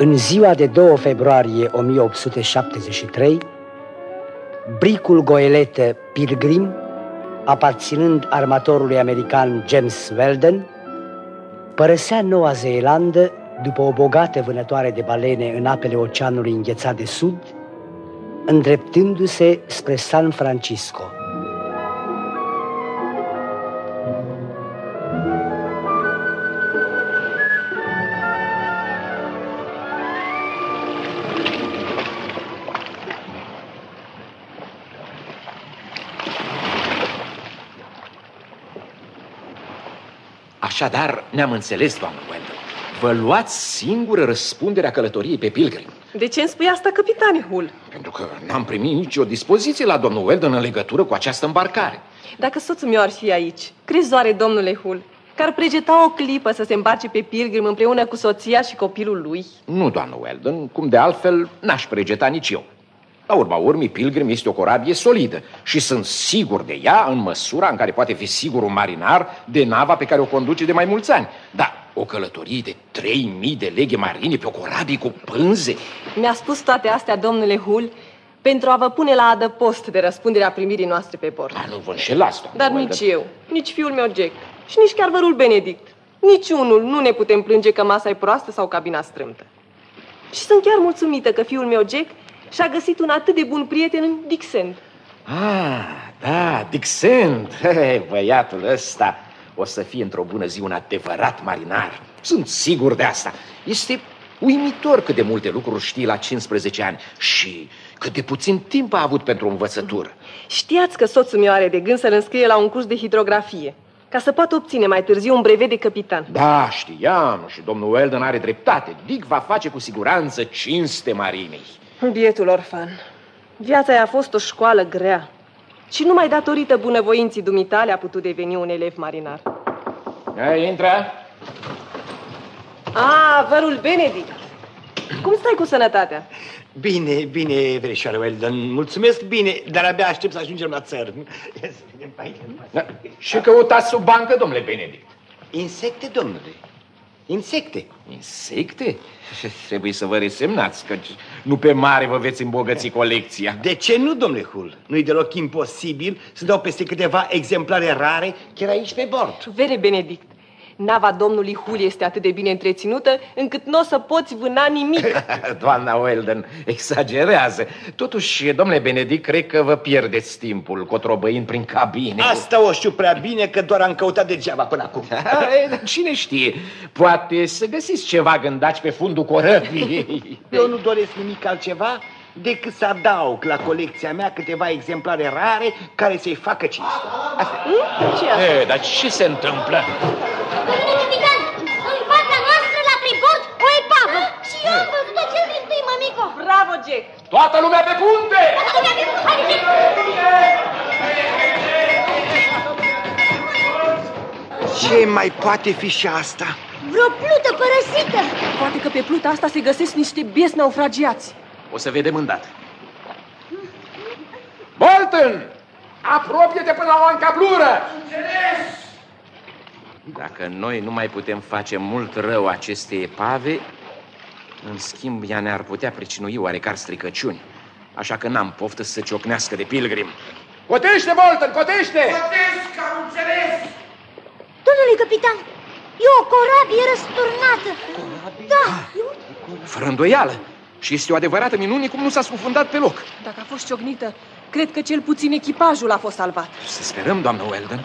În ziua de 2 februarie 1873, bricul goeletă Pilgrim, aparținând armatorului american James Weldon, părăsea Noua Zeelandă după o bogată vânătoare de balene în apele Oceanului Înghețat de Sud, îndreptându-se spre San Francisco. Așadar, ne-am înțeles, doamnă Wendell. Vă luați singură răspunderea călătoriei pe Pilgrim. De ce îmi spui asta, capitane Hull? Pentru că n-am primit nicio dispoziție la domnul Weldon în legătură cu această îmbarcare. Dacă soțul meu ar fi aici, crizoare, domnule Hull, că ar pregeta o clipă să se îmbarce pe Pilgrim împreună cu soția și copilul lui? Nu, doamnă Weldon, cum de altfel n-aș pregeta nici eu. La urma urmii, Pilgrim este o corabie solidă și sunt sigur de ea în măsura în care poate fi sigur un marinar de nava pe care o conduce de mai mulți ani. Dar o călătorie de 3000 de leghe marine pe o corabie cu pânze? Mi-a spus toate astea, domnule Hull, pentru a vă pune la adăpost de răspunderea primirii noastre pe bord. Dar nu vă înșelați, doamnă Dar Weldon. nici eu, nici fiul meu Jack și nici chiar vărul Benedict. Niciunul nu ne putem plânge că masa e proastă sau cabina strâmtă. Și sunt chiar mulțumită că fiul meu Jack și-a găsit un atât de bun prieten în Dixon. Ah, da, Dixent. He, băiatul ăsta o să fie într-o bună zi un adevărat marinar. Sunt sigur de asta. Este uimitor cât de multe lucruri știe la 15 ani și cât de puțin timp a avut pentru învățătură. Știați că soțul meu are de gând să-l înscrie la un curs de hidrografie, ca să poată obține mai târziu un brevet de capitan. Da, știam și domnul Weldon are dreptate. Dick va face cu siguranță cinste marinei. Bietul orfan. Viața i-a fost o școală grea. Și numai datorită bunăvoinții dumitale a putut deveni un elev marinar. Hai, intră. Ah, vărul Benedict. Cum stai cu sănătatea? Bine, bine, verișoară Weldon, mulțumesc bine, dar abia aștept să ajungem la țărm. Da. Și căutați sub bancă, domnule Benedict. Insecte, domnule, insecte. Insecte? Trebuie să vă resemnați, că nu pe mare vă veți îmbogăți colecția. De ce nu, domnule Hull? Nu-i deloc imposibil să dau peste câteva exemplare rare chiar aici pe bord. Vere Benedict. Nava domnului Hul este atât de bine întreținută încât nu o să poți vâna nimic. Doamna Weldon exagerează. Totuși, domnule Benedict, cred că vă pierdeți timpul cotrobăind prin cabine. Asta o știu prea bine că doar am căutat degeaba până acum. Ha, e, dar Cine știe, poate să găsiți ceva gândaci pe fundul corăbii. Eu nu doresc nimic altceva decât să adaug la colecția mea câteva exemplare rare care să-i facă cinste. Asta. Ce e asta? E, dar ce se întâmplă? Domnule capitan, în fața noastră la tribord o epavă. Și eu am văzut-o cel din tâi, mămico. Bravo, Jack! Toată lumea pe punte! Ce mai poate fi și asta? Vreo plută părăsită. Poate că pe pluta asta se găsesc niște bies naufragiați. O să vedem îndată. Bolton! Apropie-te până la o încablură! Dacă noi nu mai putem face mult rău acestei epave, în schimb ea ne-ar putea pricinui oarecare stricăciuni. Așa că n-am poftă să se ciocnească de pilgrim. Cotește, Bolton, cotește! Domnule capitan, e o corabie răsturnată. Da, e un... Fără îndoială. Și este o adevărată minune cum nu s-a scufundat pe loc. Dacă a fost ciocnită, cred că cel puțin echipajul a fost salvat. Să sperăm, doamnă Weldon.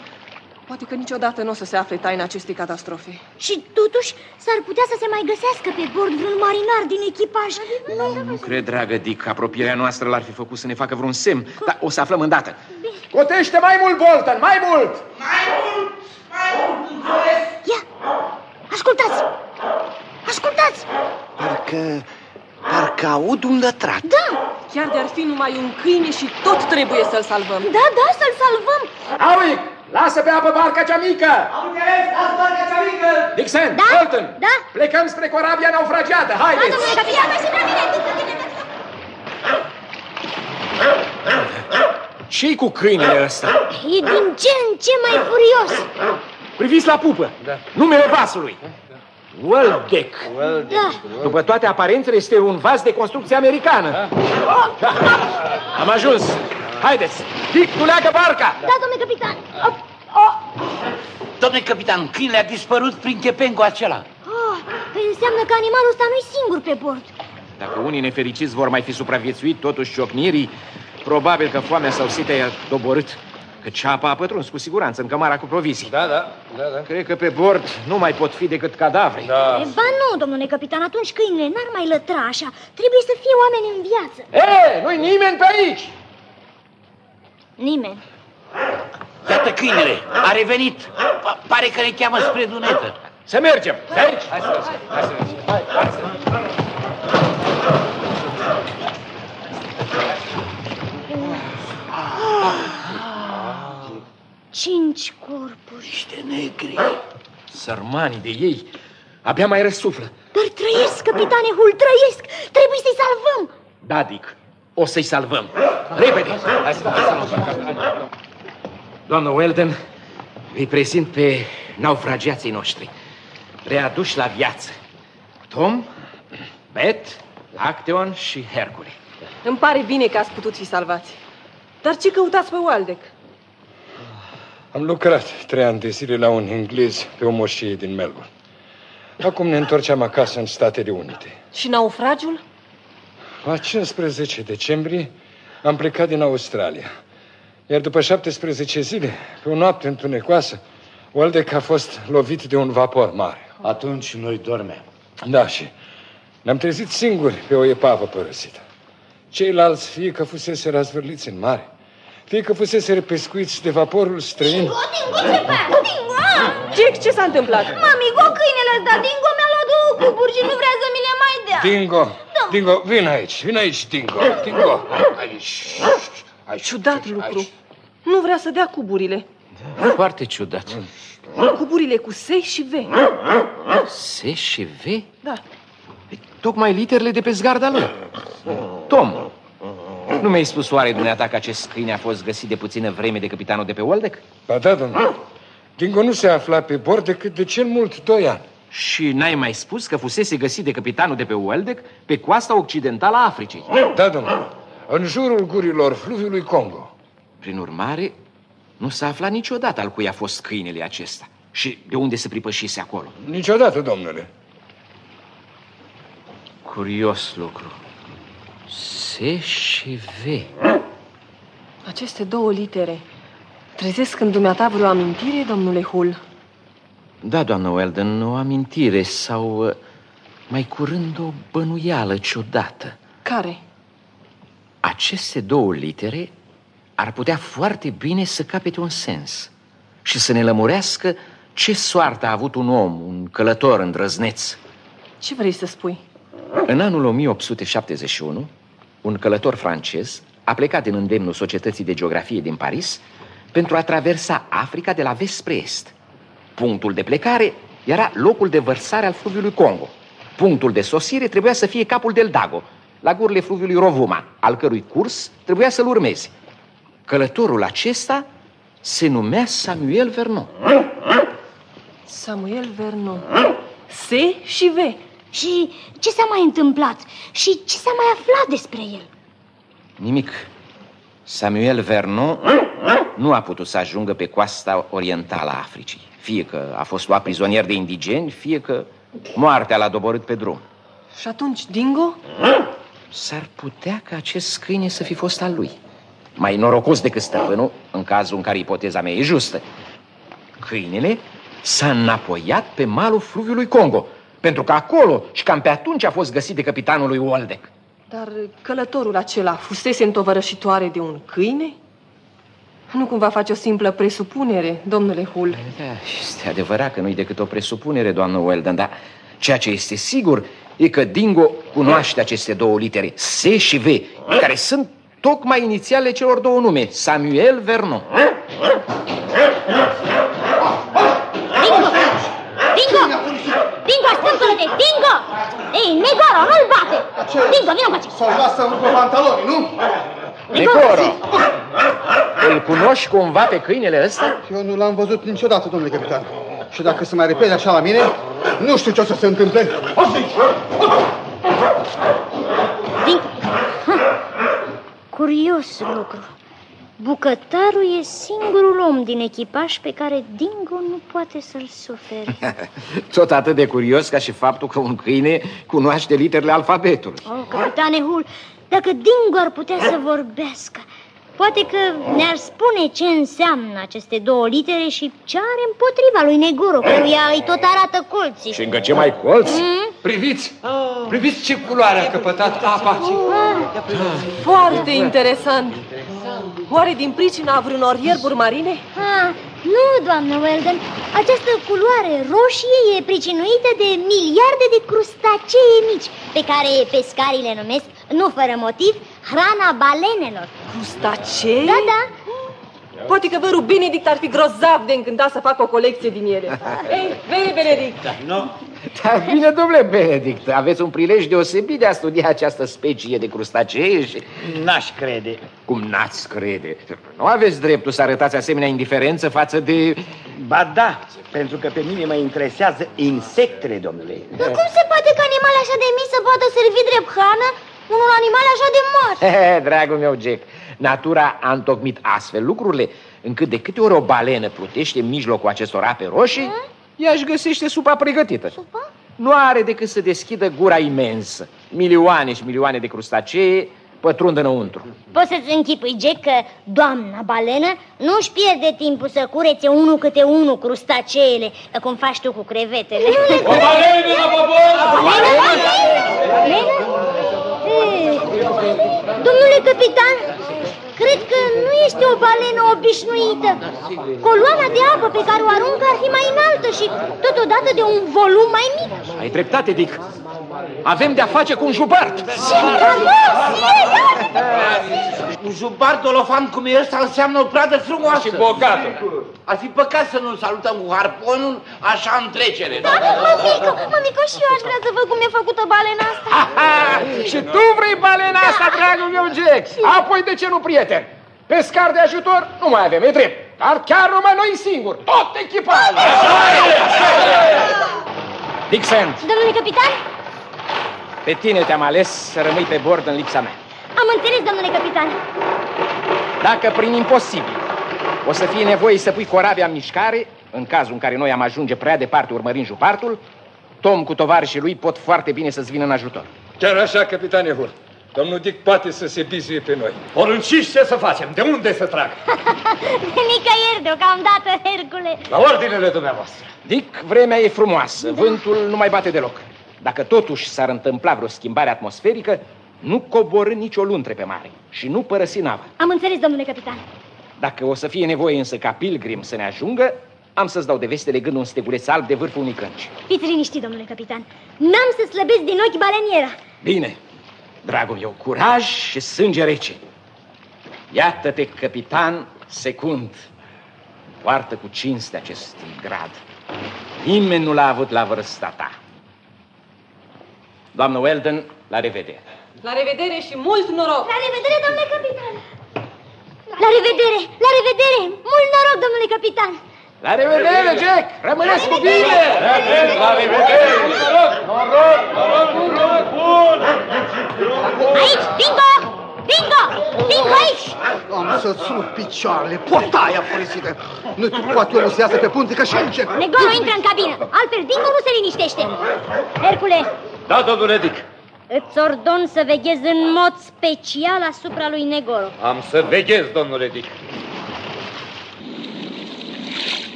Poate că niciodată nu o să se afle taina acestei catastrofe. Și totuși s-ar putea să se mai găsească pe bord vreun marinar din echipaj. Nu, Nu cred, dragă Dick, că apropierea noastră l-ar fi făcut să ne facă vreun semn. Dar o să aflăm îndată. Cotește mai mult, Bolton, mai mult! Ia, ascultați! Ascultați! Parcă, parcă aud un lătrat. Da, Chiar de-ar fi numai un câine și tot trebuie să-l salvăm. da, da, să-l salvăm. Auic, lasă pe apă barca cea mică! Am înțeles, lasă barca cea mică! Dixon, Da, Bolton, da. plecăm spre corabia naufragiată, Da, haideți! domnule capitan, mai și prea bine. Ce-i cu câinele ăsta? E din ce în ce mai furios. Priviți la pupă, da. numele vasului. Weldeck. Da. După toate aparențele, este un vas de construcție americană. Da. Am ajuns. Haideți, Dick, tu leagă barca! Da, domnule capitan. Oh, oh. Domnule capitan, câinele a dispărut prin chepengo acela. Oh, păi înseamnă că animalul ăsta nu-i singur pe bord. Dacă unii nefericiți vor mai fi supraviețuit totuși ciocnirii, probabil că foamea sau sitea i-a doborât. Că ceapa a pătruns cu siguranță în cămara cu provizii. Da, da, da, da. Cred că pe bord nu mai pot fi decât cadavre. Da. E, ba nu, domnule capitan, atunci câinele n-ar mai lătra așa. Trebuie să fie oameni în viață. E, nu-i nimeni pe aici! Nimeni. Iată câinele, a revenit. Pa- Pare că ne cheamă spre dunetă. Să mergem! De aici! Hai să mergem, hai să mergem. Hai, hai să mergem. Cinci corpuri. Niște negri. Sărmanii de ei abia mai răsuflă. Dar trăiesc, capitane Hul, trăiesc. Trebuie să-i salvăm. Da, Dick, o să-i salvăm. Repede! Hai să, hai să luăm. Doamnă Weldon, îi prezint pe naufragiații noștri, readuși la viață. Tom, Bet, Acteon și Hercule. Îmi pare bine că ați putut fi salvați. Dar ce căutați pe Waldec? Am lucrat trei ani de zile la un englez pe o moșie din Melbourne. Acum ne întorceam acasă în Statele Unite. Și naufragiul? La 15 decembrie am plecat din Australia. Iar după 17 zile, pe o noapte întunecoasă, Waldeck a fost lovit de un vapor mare. Atunci noi dormeam. Da, și ne-am trezit singuri pe o epavă părăsită. Ceilalți, fie că fusese razvârliți în mare, fie că fusese pescuiți de vaporul străin, Dingo, Dingo, ce faci? Dingo! ah! Jack, ce s-a întâmplat? Mami, go câinele ăsta, Dingo mi-a luat două cuburi și nu vrea să mi le mai dea. Dingo, Dingo, vin aici, vin aici, Dingo, Dingo. Aici, aici. Ciudat lucru. Nu vrea să dea cuburile. Foarte ciudat. Cuburile cu S și V. S și V? Da. Tocmai literele de pe zgarda lui. Tom, nu mi-ai spus oare dumneata că acest câine a fost găsit de puțină vreme de capitanul de pe Waldeck? Ba da, domnule. Dingo nu se afla pe bord decât de cel mult doi ani. Și n-ai mai spus că fusese găsit de capitanul de pe Waldeck pe coasta occidentală a Africii. Da, domnule. În jurul gurilor fluviului Congo. Prin urmare, nu s-a aflat niciodată al cui a fost câinele acesta și de unde se pripășise acolo. Niciodată, domnule. Curios lucru. S și V. Aceste două litere trezesc în dumneata vreo amintire, domnule Hull? Da, doamnă Weldon, o amintire sau uh, mai curând o bănuială ciudată. Care? Aceste două litere ar putea foarte bine să capete un sens și să ne lămurească ce soartă a avut un om, un călător îndrăzneț. Ce vrei să spui? În anul 1871, un călător francez a plecat din îndemnul Societății de Geografie din Paris pentru a traversa Africa de la vest spre est. Punctul de plecare era locul de vărsare al fluviului Congo. Punctul de sosire trebuia să fie capul del Dago, la gurile fluviului Rovuma, al cărui curs trebuia să-l urmeze. Călătorul acesta se numea Samuel Vernon. Samuel Vernon. S și V. Și ce s-a mai întâmplat? Și ce s-a mai aflat despre el? Nimic. Samuel Vernon nu a putut să ajungă pe coasta orientală a Africii. Fie că a fost luat prizonier de indigeni, fie că moartea l-a doborât pe drum. Și atunci Dingo? S-ar putea ca acest câine să fi fost al lui. Mai norocos decât stăpânul, în cazul în care ipoteza mea e justă. Câinele s-a înapoiat pe malul fluviului Congo, pentru că acolo și cam pe atunci a fost găsit de capitanul lui Waldeck. Dar călătorul acela fusese întovărășitoare de un câine? Nu cumva face o simplă presupunere, domnule Hull. Da, este adevărat că nu-i decât o presupunere, doamnă Weldon, dar ceea ce este sigur e că Dingo cunoaște aceste două litere, S și V, care sunt tocmai inițiale celor două nume, Samuel Vernon. Dingo! Dingo! Dingo, stâmpără-te! Dingo! Ei, Negoro, nu-l bate! Dingo, vină încoace! Sau lasă cu pantaloni, nu? Necoro, îl cunoști cumva pe câinele ăsta? Eu nu l-am văzut niciodată, domnule capitan. Și dacă se mai repede așa la mine, nu știu ce o să se întâmple. O să Din... Ha. Curios lucru. Bucătarul e singurul om din echipaj pe care Dingo nu poate să-l sufere. Tot atât de curios ca și faptul că un câine cunoaște literele alfabetului. Oh, capitane Hull, dacă Dingo ar putea să vorbească, poate că ne-ar spune ce înseamnă aceste două litere și ce are împotriva lui Negoro, căruia îi tot arată colții. Și încă ce mai colți? Mm? Priviți! Priviți ce culoare a căpătat apa! Foarte interesant. Oare din pricina vreunor ierburi marine? Ah, nu, doamnă Weldon. Această culoare roșie e pricinuită de miliarde de crustacee mici, pe care pescarii le numesc, nu fără motiv, hrana balenelor. Crustacee? Da, da. Poate că vărul Benedict ar fi grozav de încântat să facă o colecție din ele. Ei, vei, Benedict! Nu? Dar bine, domnule Benedict, aveți un prilej deosebit de a studia această specie de crustacee și... N-aș crede. Cum n-ați crede? Nu aveți dreptul să arătați asemenea indiferență față de... Ba da, pentru că pe mine mă interesează insectele, domnule. Dar cum se poate că animale așa de mici să poată servi drept hrană unor animale așa de mari? He, dragul meu, Jack, natura a întocmit astfel lucrurile încât de câte ori o balenă plutește în mijlocul acestor ape roșii, ea își găsește supa pregătită. Supa? Nu are decât să deschidă gura imensă. Milioane și milioane de crustacee pătrund înăuntru. Poți să-ți închipui, Jack, că doamna balenă nu își pierde timpul să curețe unul câte unul crustaceele, cum faci tu cu crevetele. O balenă la babor! Eh, Domnule capitan, cred că nu este o balenă obișnuită. Coloana de apă pe care o aruncă ar fi mai înaltă și totodată de un volum mai mic. Ai dreptate, Dick. Avem de-a face cu un jubart. Ce frumos! Un jubar dolofan cum e ăsta înseamnă o pradă frumoasă. Și bogată. Ar fi păcat să nu-l salutăm cu harponul așa în trecere. Da, mămico, mămico, și eu aș vrea să văd cum e făcută balena asta. Aha! Și tu vrei balena asta, dragul meu Jack? Apoi de ce nu, prieten? Pescar de ajutor nu mai avem, e drept. Dar chiar numai noi singuri, tot echipajul. Dixon, Domnule capitan, pe tine te-am ales să rămâi pe bord în lipsa mea. am înțeles, domnule capitan. Dacă prin imposibil o să fie nevoie să pui corabia în mișcare, în cazul în care noi am ajunge prea departe urmărind jupartul, Tom cu tovarășii lui pot foarte bine să-ți vină în ajutor. Chiar așa, capitane Hur. Domnul Dick poate să se bizuie pe noi. Porunciți ce să facem? De unde să trag? Nicăieri deocamdată, Hercule. La ordinele dumneavoastră. Dick, vremea e frumoasă, vântul nu mai bate deloc. Dacă totuși s-ar întâmpla vreo schimbare atmosferică, nu coborâ nicio luntre pe mare și nu părăsi nava. Am înțeles, domnule capitan. Dacă o să fie nevoie însă ca pilgrim să ne ajungă, am să-ți dau de veste legând un steguleț alb de vârful unui cânci. Fiți liniștit, domnule capitan. N-am să slăbesc din ochi baleniera. Bine, dragul meu, curaj și sânge rece. Iată-te, capitan secund. Poartă cu cinste acest grad. Nimeni nu l-a avut la vârsta ta. Doamnă Weldon, la revedere. La revedere și mult noroc! La revedere, domnule capitan. La revedere, la revedere. Mult noroc, domnule capitan. La revedere, Jack! Rămâneți cu bine! La revedere! Noroc! Noroc! Noroc! Noroc! Bun! Aici, Bingo! Bingo! Bingo aici! Am să-ți rup picioarele, portaia folosită. Nu tu poate omul să iasă pe punte, că și încep. Negoro intră în cabină, altfel Dingo nu se liniștește. Hercule, Da, domnule Dick. îți ordon să veghezi în mod special asupra lui Negoro. Am să veghez, domnule Dick.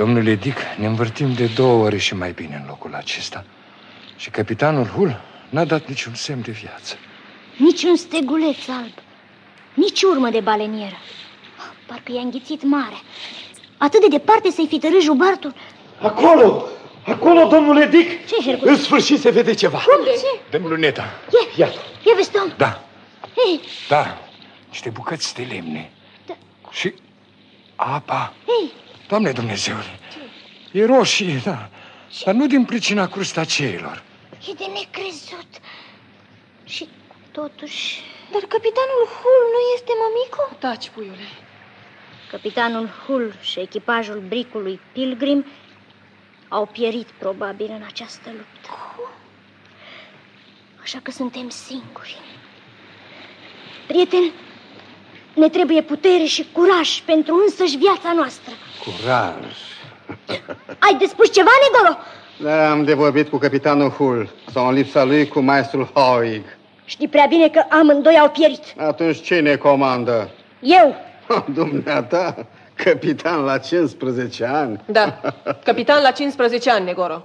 Domnule Dick, ne învârtim de două ore și mai bine în locul acesta. Și capitanul Hull n-a dat niciun semn de viață. Nici un steguleț alb, nici urmă de balenieră. Parcă i-a înghițit mare. Atât de departe să-i fi tărât jubartul. Acolo! Acolo, domnule Dick! Ce, Hercule? În sfârșit se vede ceva. Cum? Ce? Dăm luneta. Ia, ia vezi, Tom. Da, Hei, da, niște bucăți de lemne. Da. Și apa. hei, Doamne Dumnezeule, e roșie, da, dar nu din pricina crustaceilor. e de necrezut. Și totuși... Dar capitanul Hull nu este mămico? Taci, puiule. Capitanul Hull și echipajul bricului Pilgrim au pierit probabil în această luptă. Așa că suntem singuri. Prieteni, ne trebuie putere și curaj pentru însăși viața noastră. Curaj. Ai de spus ceva, Negoro? Da, am de vorbit cu capitanul Hull sau în lipsa lui cu maestrul Hoig. Știi prea bine că amândoi au pierit. Atunci cine comandă? Eu. Dumneata, capitan la 15 ani. Da, capitan la 15 ani, Negoro.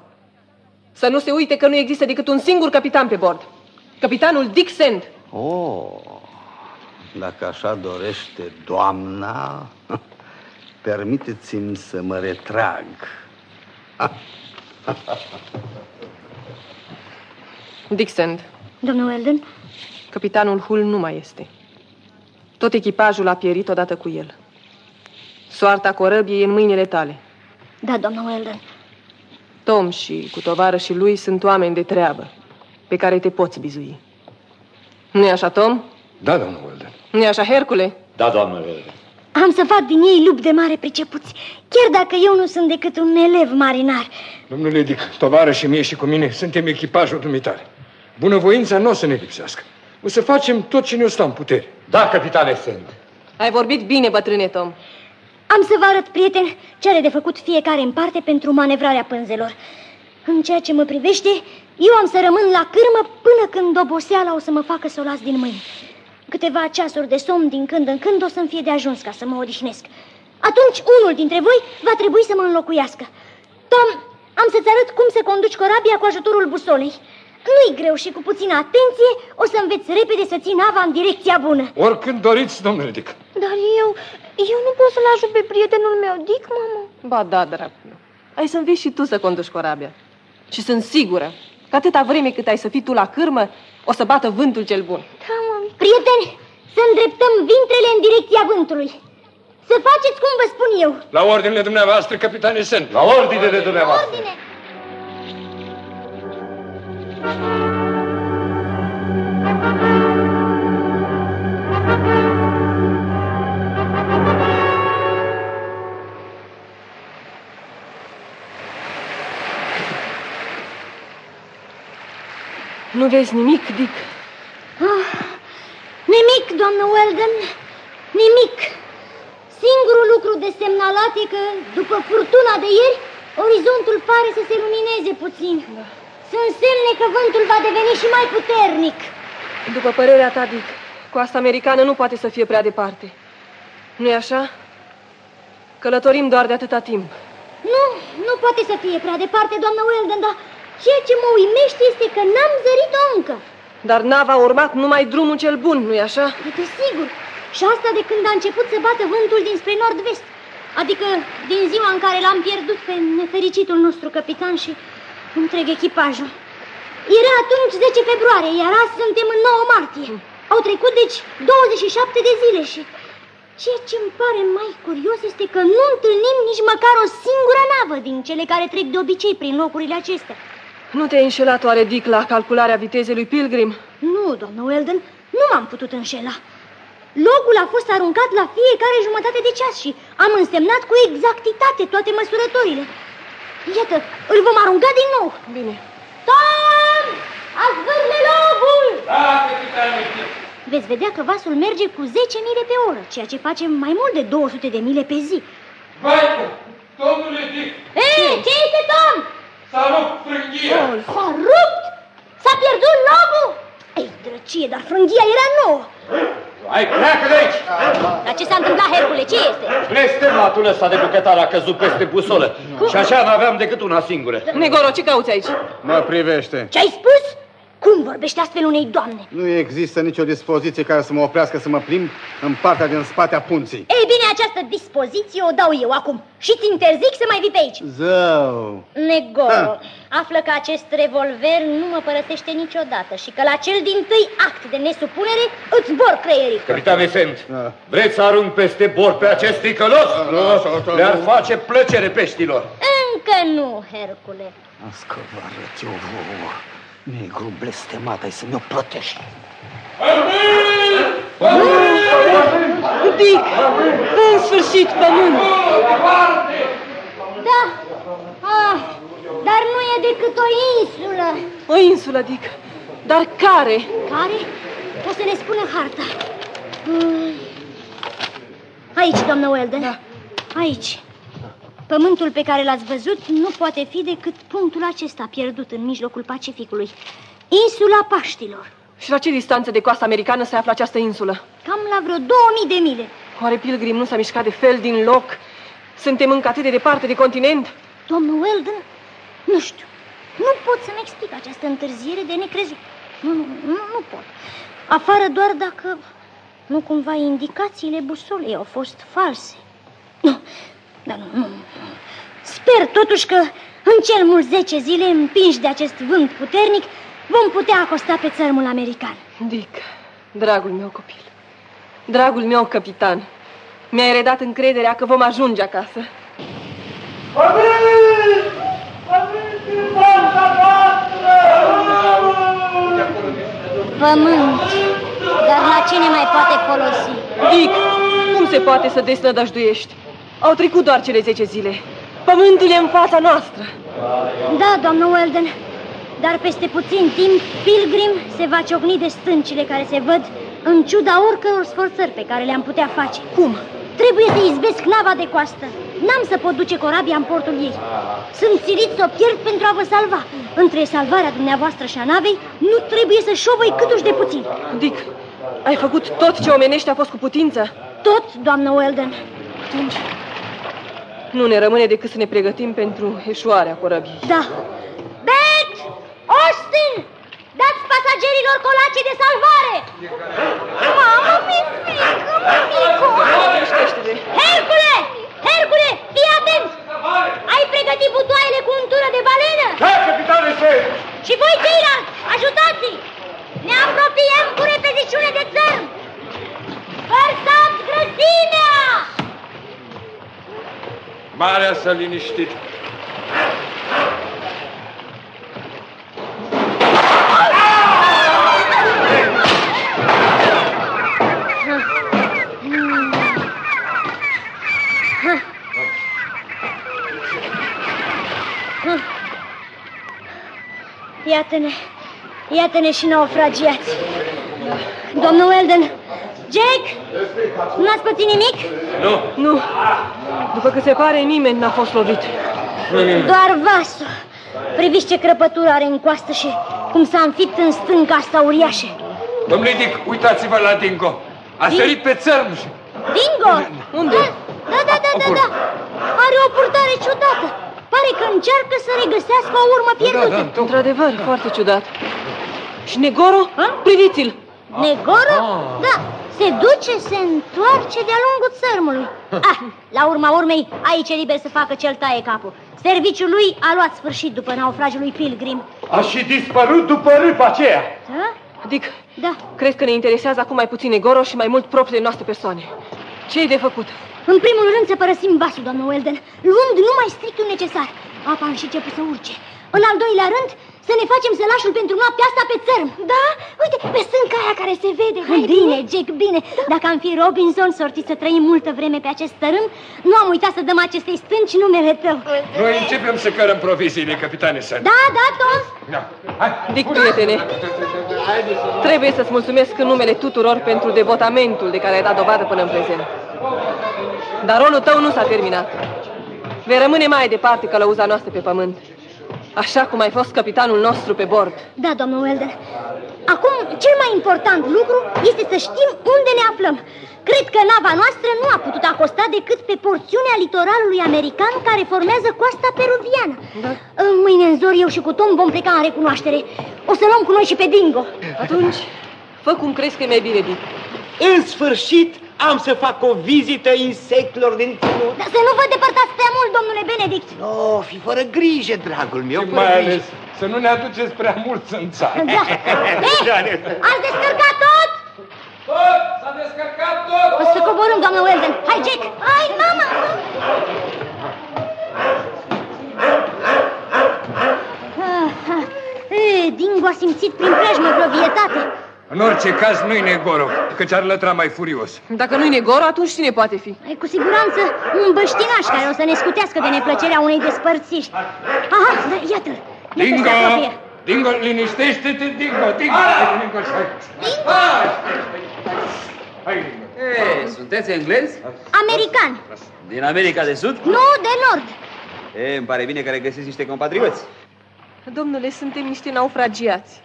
Să nu se uite că nu există decât un singur capitan pe bord. Capitanul Dick Sand. Oh, dacă așa dorește doamna, permiteți-mi să mă retrag. Dick Sand. Domnul Weldon, Capitanul Hull nu mai este. Tot echipajul a pierit odată cu el. Soarta corăbiei e în mâinile tale. da, domnul Weldon. Tom și cu tovarășii lui sunt oameni de treabă, pe care te poți bizui. Nu-i așa, Tom? Da, domnul Weldon. Nu-i așa, Hercule? Da, doamnă Weldon. Am să fac din ei lup de mare pricepuți, chiar dacă eu nu sunt decât un elev marinar. Domnule Dick, tovară și mie și cu mine, suntem echipajul dumitare. Bunăvoința nu o să ne lipsească. O să facem tot ce ne-o stă în putere. Da, capitane Sand. Ai vorbit bine, bătrâne Tom. Am să vă arăt, prieteni, ce are de făcut fiecare în parte pentru manevrarea pânzelor. În ceea ce mă privește, eu am să rămân la cârmă până când oboseala o să mă facă să o las din mâini. Câteva ceasuri de somn din când în când o să-mi fie de ajuns ca să mă odihnesc. Atunci unul dintre voi va trebui să mă înlocuiască. Tom, am să-ți arăt cum se conduci corabia cu ajutorul busolei. Nu-i greu și cu puțină atenție o să înveți repede să ții nava în direcția bună. Oricând doriți, domnule Dick. Dar eu, eu nu pot să-l ajut pe prietenul meu, Dick, mamă. Ba da, dragul. Ai să înveți și tu să conduci corabia. Și sunt sigură că atâta vreme cât ai să fii tu la cârmă, o să bată vântul cel bun. Da, mami. Prieteni, să îndreptăm vintrele în direcția vântului. Să faceți cum vă spun eu. La ordinele dumneavoastră, capitane Sand. La ordine de dumneavoastră. Ordine. Nu vezi nimic, Dick? Ah, nimic, doamnă Weldon, nimic. Singurul lucru de semnalat e că, după furtuna de ieri, orizontul pare să se lumineze puțin. Da. Sunt semne că vântul va deveni și mai puternic. După părerea ta, Dick, coasta americană nu poate să fie prea departe. Nu-i așa? Călătorim doar de atâta timp. Nu, nu poate să fie prea departe, doamnă Weldon, dar ceea ce mă uimește este că n-am zărit-o încă. Dar nava a urmat numai drumul cel bun, nu-i așa? Desigur. Și asta de când a început să bată vântul dinspre nord-vest. Adică din ziua în care l-am pierdut pe nefericitul nostru capitan și întreg echipajul. Era atunci 10 februarie, iar azi suntem în 9 martie. Au trecut, deci, 27 de zile și... Ceea ce îmi pare mai curios este că nu întâlnim nici măcar o singură navă din cele care trec de obicei prin locurile acestea. Nu te-ai înșelat oare, Dick, la calcularea vitezei lui Pilgrim? Nu, doamnă Weldon, nu m-am putut înșela. Logul a fost aruncat la fiecare jumătate de ceas și am însemnat cu exactitate toate măsurătorile. Iată, îl vom arunca din nou. Bine. Tom! Azvârle lobul! Da, capitane Veți vedea că vasul merge cu 10 mile pe oră, ceea ce face mai mult de 200 de mile pe zi. Vai, domnule Dick, Ei, ce este, Tom? S-a rupt frânghia. S-a rupt? S-a pierdut lobul? Ei, drăcie, dar frânghia era nouă. Hai, pleacă de aici! Dar ce s-a întâmplat, Hercule? Ce este? Blestematul ăsta de bucătar a căzut peste busolă. Și așa n-aveam decât una singură. Negoro, ce cauți aici? Mă privește. Ce ai spus? Cum vorbește astfel unei doamne? Nu există nicio dispoziție care să mă oprească să mă plimb în partea din spate a punții. Ei bine, această dispoziție o dau eu acum și ți interzic să mai vii pe aici. Zău! Negoro, află că acest revolver nu mă părăsește niciodată și că la cel din tâi act de nesupunere îți zbor creierii. Capitane Sent, Da. vreți să arunc peste bord pe acest ticălos? lasă-o, Tom. Le-ar face plăcere peștilor. Încă nu, Hercule. Asta vă arăt eu vouă. Negru blestemat, ai să mi-o plătești. Dick! În sfârșit, pământ! Da. Ah, dar nu e decât o insulă. O insulă, Dick. Dar care? Care? O să ne spună harta. Mm. Aici, doamnă Weldon. Da. Aici. Pământul pe care l-ați văzut nu poate fi decât punctul acesta pierdut în mijlocul Pacificului. Insula Paștilor. Și la ce distanță de coasta americană se află această insulă? Cam la vreo 2000 de mile. Oare Pilgrim nu s-a mișcat de fel din loc? Suntem încă atât de departe de continent? Domnul Weldon, nu știu. Nu pot să-mi explic această întârziere de necrezut. Nu, nu, nu, nu pot. Afară doar dacă... Nu cumva indicațiile busolei au fost false. Nu, dar nu, nu. Sper totuși că în cel mult 10 zile, împinși de acest vânt puternic, vom putea acosta pe țărmul american. Dick, dragul meu copil, dragul meu capitan, mi-ai redat încrederea că vom ajunge acasă. Pământ, dar la ce ne mai poate folosi? Dick, cum se poate să desnădăjduiești? Au trecut doar cele 10 zile. Pământul e în fața noastră. Da, doamnă Weldon, dar peste puțin timp, Pilgrim se va ciocni de stâncile care se văd, în ciuda oricăror sforțări pe care le-am putea face. Cum? Trebuie să izbesc nava de coastă. N-am să pot duce corabia în portul ei. Sunt silit să o pierd pentru a vă salva. Între salvarea dumneavoastră și a navei, nu trebuie să șovăi câtuși de puțin. Dick, ai făcut tot ce omenește a fost cu putință? Tot, doamnă Weldon. Atunci, nu ne rămâne decât să ne pregătim pentru eșuarea corăbiei. Da. Beck! Austin! Dați pasagerilor colace de salvare! Mamă, mi-e frică, mămico! Liniștește-te! Hercule! Hercule, fii atent! Ai pregătit butoaiele cu untură de balenă? Da, capitane șef! Și voi ceilalți, ajutați-i! Ne apropiem cu repeziciune de țărm! Vărsați grăsimea! Marea s-a liniștit. Iată-ne, iată-ne și naufragiați. Domnul Weldon, Jack, n-ați pățit nimic? Nu, Nu, după că se pare, nimeni n-a fost lovit. Doar vasul. Priviți ce crăpătură are în coastă și cum s-a înfipt în stânca asta uriașă. domnule Dick, uitați-vă la Dingo. A sărit pe țărm și... Dingo! Unde? Da, da, da, da, da. Are o purtare ciudată. Pare că încearcă să regăsească o urmă pierdută. Da, da, tocmai. Într-adevăr, foarte ciudat. Și Negoro? Priviți-l! Negoro? Da, se duce, se întoarce de-a lungul țărmului. Ah, la urma urmei, aici e liber să facă cel taie capul. Serviciul lui a luat sfârșit după naufragiul lui Pilgrim. A și dispărut după râpa aceea. Da? Dick, Da. cred că ne interesează acum mai puțin Negoro și mai mult propriile noastre persoane. ce e de făcut? În primul rând să părăsim vasul, doamnă Weldon, luând numai strictul necesar. Apa a și început să urce. În al doilea rând, să ne facem sălașul pentru noaptea asta pe țărm. Da? Uite, pe stânca aia care se vede. Hai, bine, Jack, bine. Dacă am fi Robinson, sortit să trăim multă vreme pe acest tărâm, nu am uitat să dăm acestei stânci numele tău. Noi începem să cărăm proviziile, capitane Sun. Da, da, Tom? Da. Hai. Dick, prietene, trebuie să-ți mulțumesc în numele tuturor pentru devotamentul de care ai dat dovadă până în prezent. Dar rolul tău nu s-a terminat. Vei rămâne mai departe călăuza noastră pe pământ. Așa cum ai fost capitanul nostru pe bord. Da, domnul Welder. Acum, cel mai important lucru este să știm unde ne aflăm. Cred că nava noastră nu a putut acosta decât pe porțiunea litoralului american care formează coasta peruviană. Da. Mâine în zor, eu și cu Tom vom pleca în recunoaștere. O să luăm cu noi și pe Dingo. Atunci, fă cum crezi că e mai bine, Dick. În sfârșit am să fac o vizită insectelor din ținut. Dar să nu vă depărtați prea mult, domnule Benedict. No, fi fără grijă, dragul meu, Și fără mai grijă. ales să nu ne aduceți prea mulți în țară. Da. Ei, ați descărcat tot? Tot! S-a descărcat tot! O să coborâm, doamnă Weldon. Hai, Jack! Hai, mama! Ah, ah. E, Dingo a simțit prin preajmă vreo vietate. În orice caz nu-i Negoro, căci ar lătra mai furios. Dacă nu-i Negoro, atunci cine poate fi? E cu siguranță un băștinaș care o să ne scutească de neplăcerea unei despărțiri. Aha, da, iată-l. Dingo! Dingo, liniștește-te, Dingo, Dingo! Dingo, Dingo! Hai, Dingo! Ei, sunteți englezi? American. Din America de Sud? Nu, de nord. E, îmi pare bine că regăsiți niște compatrioți. Domnule, suntem niște naufragiați.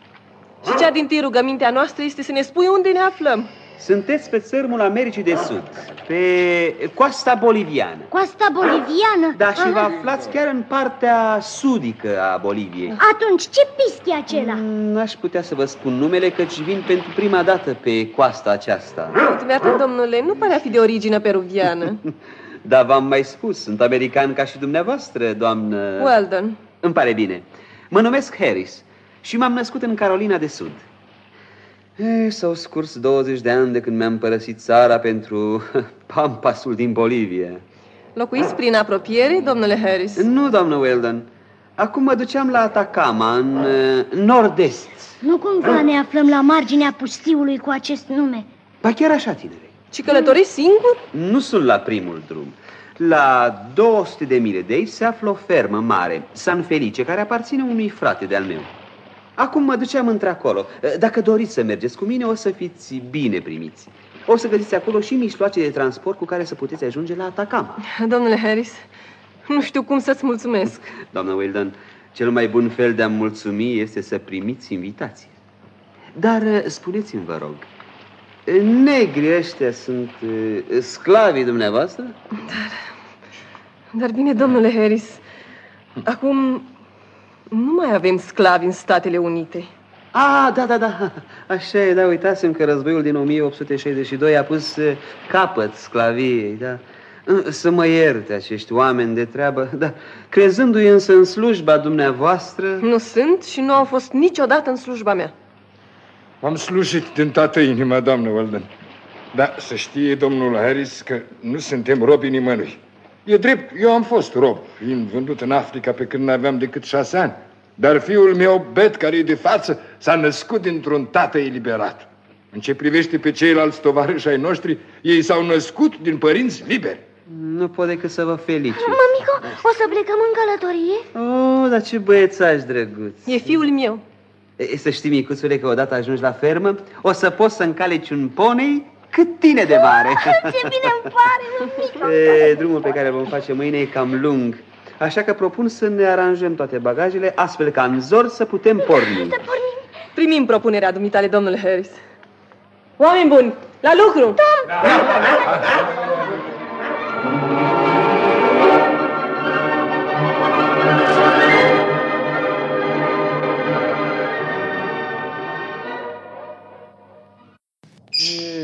Și cea din tâi rugămintea noastră este să ne spui unde ne aflăm. Sunteți pe țărmul Americii de Sud, pe coasta boliviană. Coasta boliviană? Da, și vă aflați chiar în partea sudică a Boliviei. Atunci, ce pisc e acela? N-aș putea să vă spun numele, căci vin pentru prima dată pe coasta aceasta. Dumneata, domnule, nu pare a fi de origine peruviană. Dar v-am mai spus, sunt american ca și dumneavoastră, doamnă... Weldon. Îmi pare bine. Mă numesc Harris și m-am născut în Carolina de Sud. S-au scurs 20 de ani de când mi-am părăsit țara pentru pampasul din Bolivia. Locuiți prin apropiere, domnule Harris? Nu, doamnă Weldon. Acum mă duceam la Atacama, în, în nord-est. Nu cumva ne aflăm la marginea pustiului cu acest nume. Ba chiar așa, tinere. Și călătoriți singur? Nu sunt la primul drum. La 200 de mile de aici se află o fermă mare, San Felice, care aparține unui frate de-al meu. Acum mă duceam într-acolo. Dacă doriți să mergeți cu mine, o să fiți bine primiți. O să găsiți acolo și mijloace de transport cu care să puteți ajunge la Atacama. Domnule Harris, nu știu cum să-ți mulțumesc. Doamna Weldon, cel mai bun fel de a mulțumi este să primiți invitație. Dar spuneți-mi, vă rog, negri ăștia sunt uh, sclavii dumneavoastră? Dar, dar bine, domnule Harris, acum nu mai avem sclavi în Statele Unite. Ah, da, da, da, așa e, da, uitasem că războiul din 1862 a pus capăt sclaviei, da. Să mă ierte acești oameni de treabă, da, crezându-i însă în slujba dumneavoastră... Nu sunt și nu au fost niciodată în slujba mea. Am slujit din toată inima, doamnă Weldon. Dar să știe domnul Harris că nu suntem robi nimănui. E drept, eu am fost rob, fiind vândut în Africa pe când n-aveam decât șase ani. Dar fiul meu, Bet, care e de față, s-a născut dintr-un tată eliberat. În ce privește pe ceilalți tovarăși ai noștri, ei s-au născut din părinți liberi. Nu pot decât să vă felicit. Mămico, o să plecăm în călătorie? Oh, dar ce băiețaș drăguț. E fiul meu. E, să știi, micuțule, că odată ajungi la fermă, o să poți să încaleci un ponei cât tine de mare. Ce bine îmi pare, mămico. E, drumul pe care vom face mâine e cam lung. Așa că propun să ne aranjăm toate bagajele, astfel ca în zor să putem porni. Să pornim. Primim propunerea dumitale, domnule Harris. Oameni buni, la lucru! Tom! Da. E,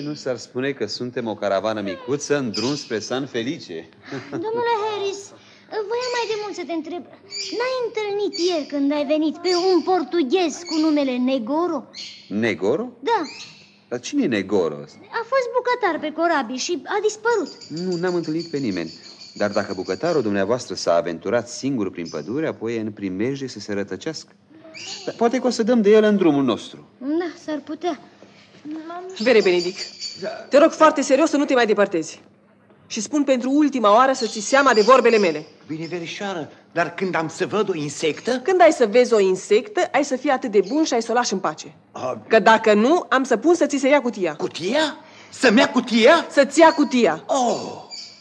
nu s-ar spune că suntem o caravană micuță în drum spre San Felice. Domnule Harris, voiam mai de mult să te întreb. N-ai întâlnit ieri când ai venit pe un portughez cu numele Negoro? Negoro? Da. Dar cine e Negoro ăsta? A fost bucătar pe corabii și a dispărut. Nu, n-am întâlnit pe nimeni. Dar dacă bucătarul dumneavoastră s-a aventurat singur prin pădure, apoi e în primejde să se rătăcească. Dar poate că o să dăm de el în drumul nostru. Da, s-ar putea. Bine, Benedict. Te rog foarte serios să nu te mai depărtezi. Și spun pentru ultima oară să ți seama de vorbele mele. Bine, verișoară, dar când am să văd o insectă... Când ai să vezi o insectă, ai să fii atât de bun și ai să o lași în pace. A, Că dacă nu, am să pun să ți se ia cutia. cutia? Să-mi ia cutia? Să-ți ia cutia. Oh!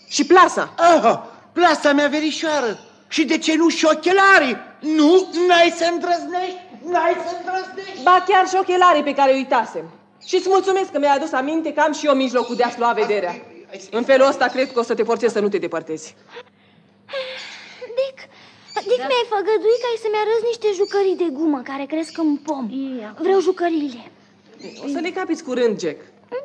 Și plasa. Ah, plasa mea verișoară! Și de ce nu și ochelarii? Nu, n-ai să îndrăznești, n-ai să îndrăznești! Ba chiar și ochelarii pe care îi uitasem. Și îți mulțumesc că mi-ai adus aminte că am și eu mijlocul de a-ți lua vederea. În felul ăsta cred că o să te forțez să nu te depărtezi. Dick, Dick da. mi-ai făgăduit că ai să-mi arăți niște jucării de gumă care cresc în pom. Vreau jucăriile. O să le capiți curând, Jack.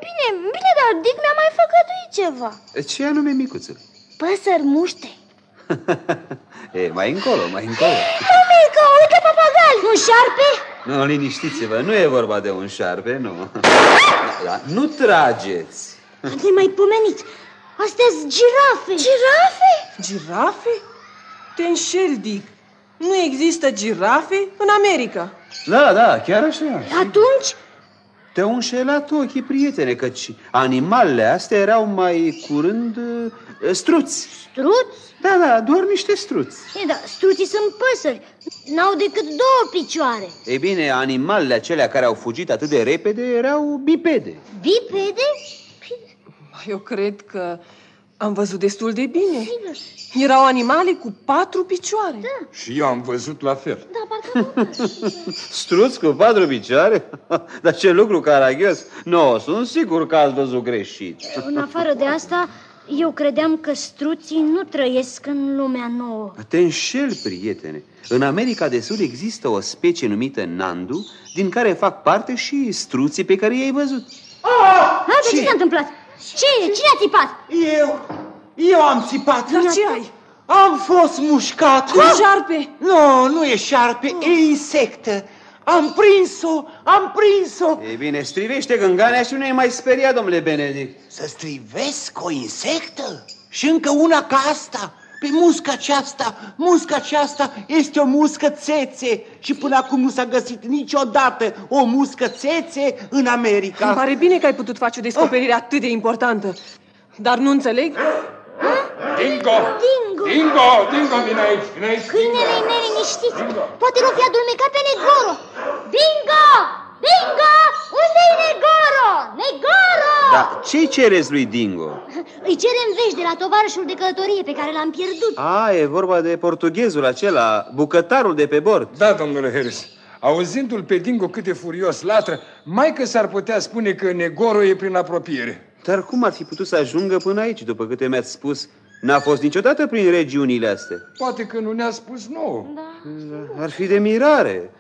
Bine, bine, dar Dick mi-a mai făgăduit ceva. Ce anume, micuță? Păsări muște. e, mai încolo, mai încolo. Mămică, uite papagal! Un șarpe? Nu, liniștiți-vă, nu e vorba de un șarpe, nu. Da, nu trageți. Ne mai pomenit. astea sunt girafe. Girafe? Girafe? Te înșel, Dick. Nu există girafe în America. Da, da, chiar așa. Atunci, Te-au înșelat ochii, prietene, căci animalele astea erau mai curând uh, struți. Struți? Da, da, doar niște struți. E, da, struții sunt păsări. N-au decât două picioare. Ei bine, animalele acelea care au fugit atât de repede erau bipede. Bipede? Eu cred că am văzut destul de bine. Erau animale cu patru picioare. Da. Și eu am văzut la fel. Da, parcă Struți cu patru picioare? Dar ce lucru caragios! Nu, sunt sigur că ați văzut greșit. În afară de asta, eu credeam că struții nu trăiesc în lumea nouă. Te înșel, prietene. În America de Sud există o specie numită nandu, din care fac parte și struții pe care i-ai văzut. Ah, ce, ce s-a întâmplat? Ce? Cine a țipat? Eu, eu am țipat. Dar ce ai? Am fost mușcat. Cu șarpe? Nu, nu e șarpe, e insectă. Am prins-o, am prins-o. Ei bine, strivește gânganea și nu ne mai speria, domnule Benedict. Să strivesc o insectă? Și încă una ca asta? Pe musca aceasta, musca aceasta este o muscă țețe și până acum nu s-a găsit niciodată o muscă țețe în America. Îmi pare bine că ai putut face o descoperire atât de importantă. Dar nu înțeleg. Dingo! Dingo! Dingo! Dingo, vine aici, vine aici! Câinele e neliniștit. Poate l-o fi adulmecat pe Negoro. Dingo! Dingo! Unde-i Negoro? Negoro! Da, ce cereți lui Dingo? Îi cerem vești de la tovarășul de călătorie pe care l-am pierdut. A, e vorba de portughezul acela, bucătarul de pe bord. Da, domnule Harris. Auzindu-l pe Dingo cât de furios latră, mai că s-ar putea spune că Negoro e prin apropiere. Dar cum ar fi putut să ajungă până aici, după câte mi-ați spus? N-a fost niciodată prin regiunile astea. Poate că nu ne-a spus nouă. Ar fi de mirare.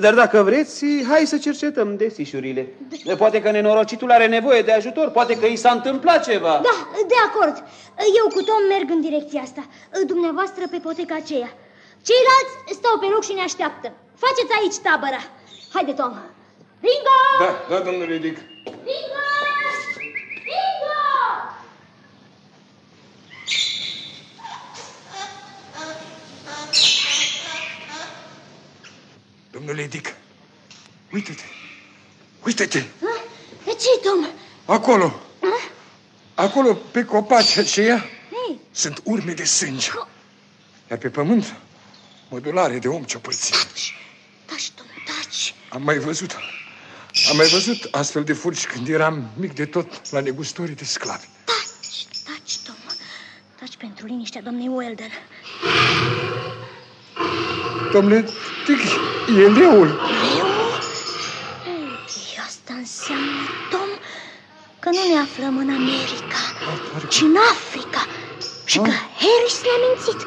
Dar dacă vreți, hai să cercetăm desișurile. Poate că nenorocitul are nevoie de ajutor, poate că i s-a întâmplat ceva. Da, de acord. Eu cu Tom merg în direcția asta. Dumneavoastră pe poteca aceea. Ceilalți stau pe loc și ne așteaptă. Faceți aici tabăra. Haide, Tom. Ringo! Da, da, domnule Dick. Ringo! Ringo! Domnule Dick, uite-te, uite-te, De ce, Tom? acolo, acolo pe copaci aceia Hei, sunt urme de sânge. Iar pe pământ, mădulare de om ciopărțit. taci, Tom, taci. Am mai văzut, am mai văzut astfel de furci când eram mic de tot la negustorii de sclavi. Taci, taci, Tom. Taci pentru liniștea domnului Weldon. Domnule Dick, e leul. Ei, asta înseamnă, Tom, că nu ne aflăm în America, ci în Africa. Și că Harris ne-a mințit.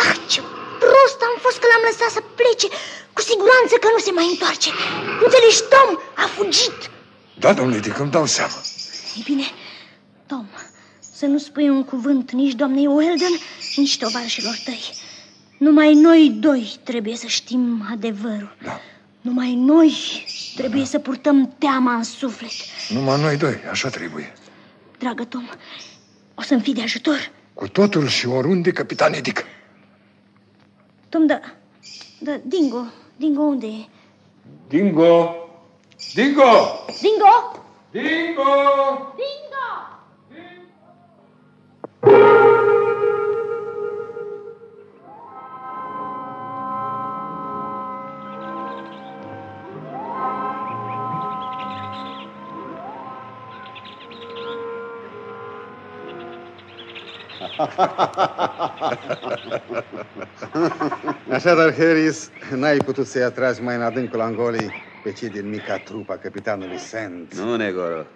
Ah, ce prost am fost că l-am lăsat să plece. Cu siguranță că nu se mai întoarce. Înțelegi, Tom? A fugit. Da, domnule Dick, îmi dau seama. Ei bine, Tom, să nu spui un cuvânt nici doamnei Weldon, nici tovarășilor tăi. Numai noi doi trebuie să știm adevărul. Da. Numai noi trebuie să purtăm teama în suflet. Numai noi doi, așa trebuie. Dragă Tom, o să-mi fii de ajutor? Cu totul și oriunde, capitane Dick. Tom, da, da, Dingo, Dingo unde e? Dingo! Dingo! Dingo! Dingo! Dingo! Așadar, Harris, n-ai putut să-i atragi mai în adâncul Angolii pe cei din mica trupa capitanului Sand. Nu, Negoro.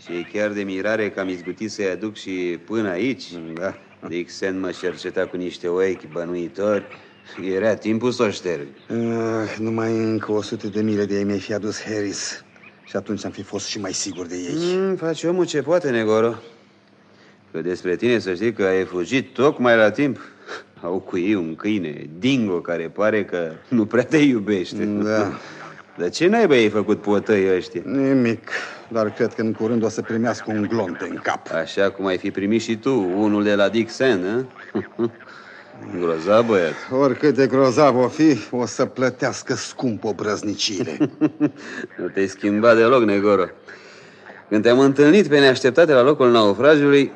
Și e chiar de mirare că am izbutit să-i aduc și până aici. Da. Dixon mă cerceta cu niște ochi bănuitori. Era timpul să o șterg. Uh, numai încă o sută de mile de ei mi-ai fi adus Harris. Și atunci am fi fost și mai sigur de ei. Mm, face omul ce poate, Negoro. Că despre tine să știi că ai fugit tocmai la timp. Au cu ei un câine, Dingo, care pare că nu prea te iubește. Da. Dar ce naiba ai făcut potăi ăștia? Nimic, dar cred că în curând o să primească un glonț în cap. Așa cum ai fi primit și tu, unul de la Dick Sand, hă? Grozav, băiat. Oricât de grozav o fi, o să plătească scump o brăznicire. nu te-ai schimbat deloc, Negoro. Când te-am întâlnit pe neașteptate la locul naufragiului,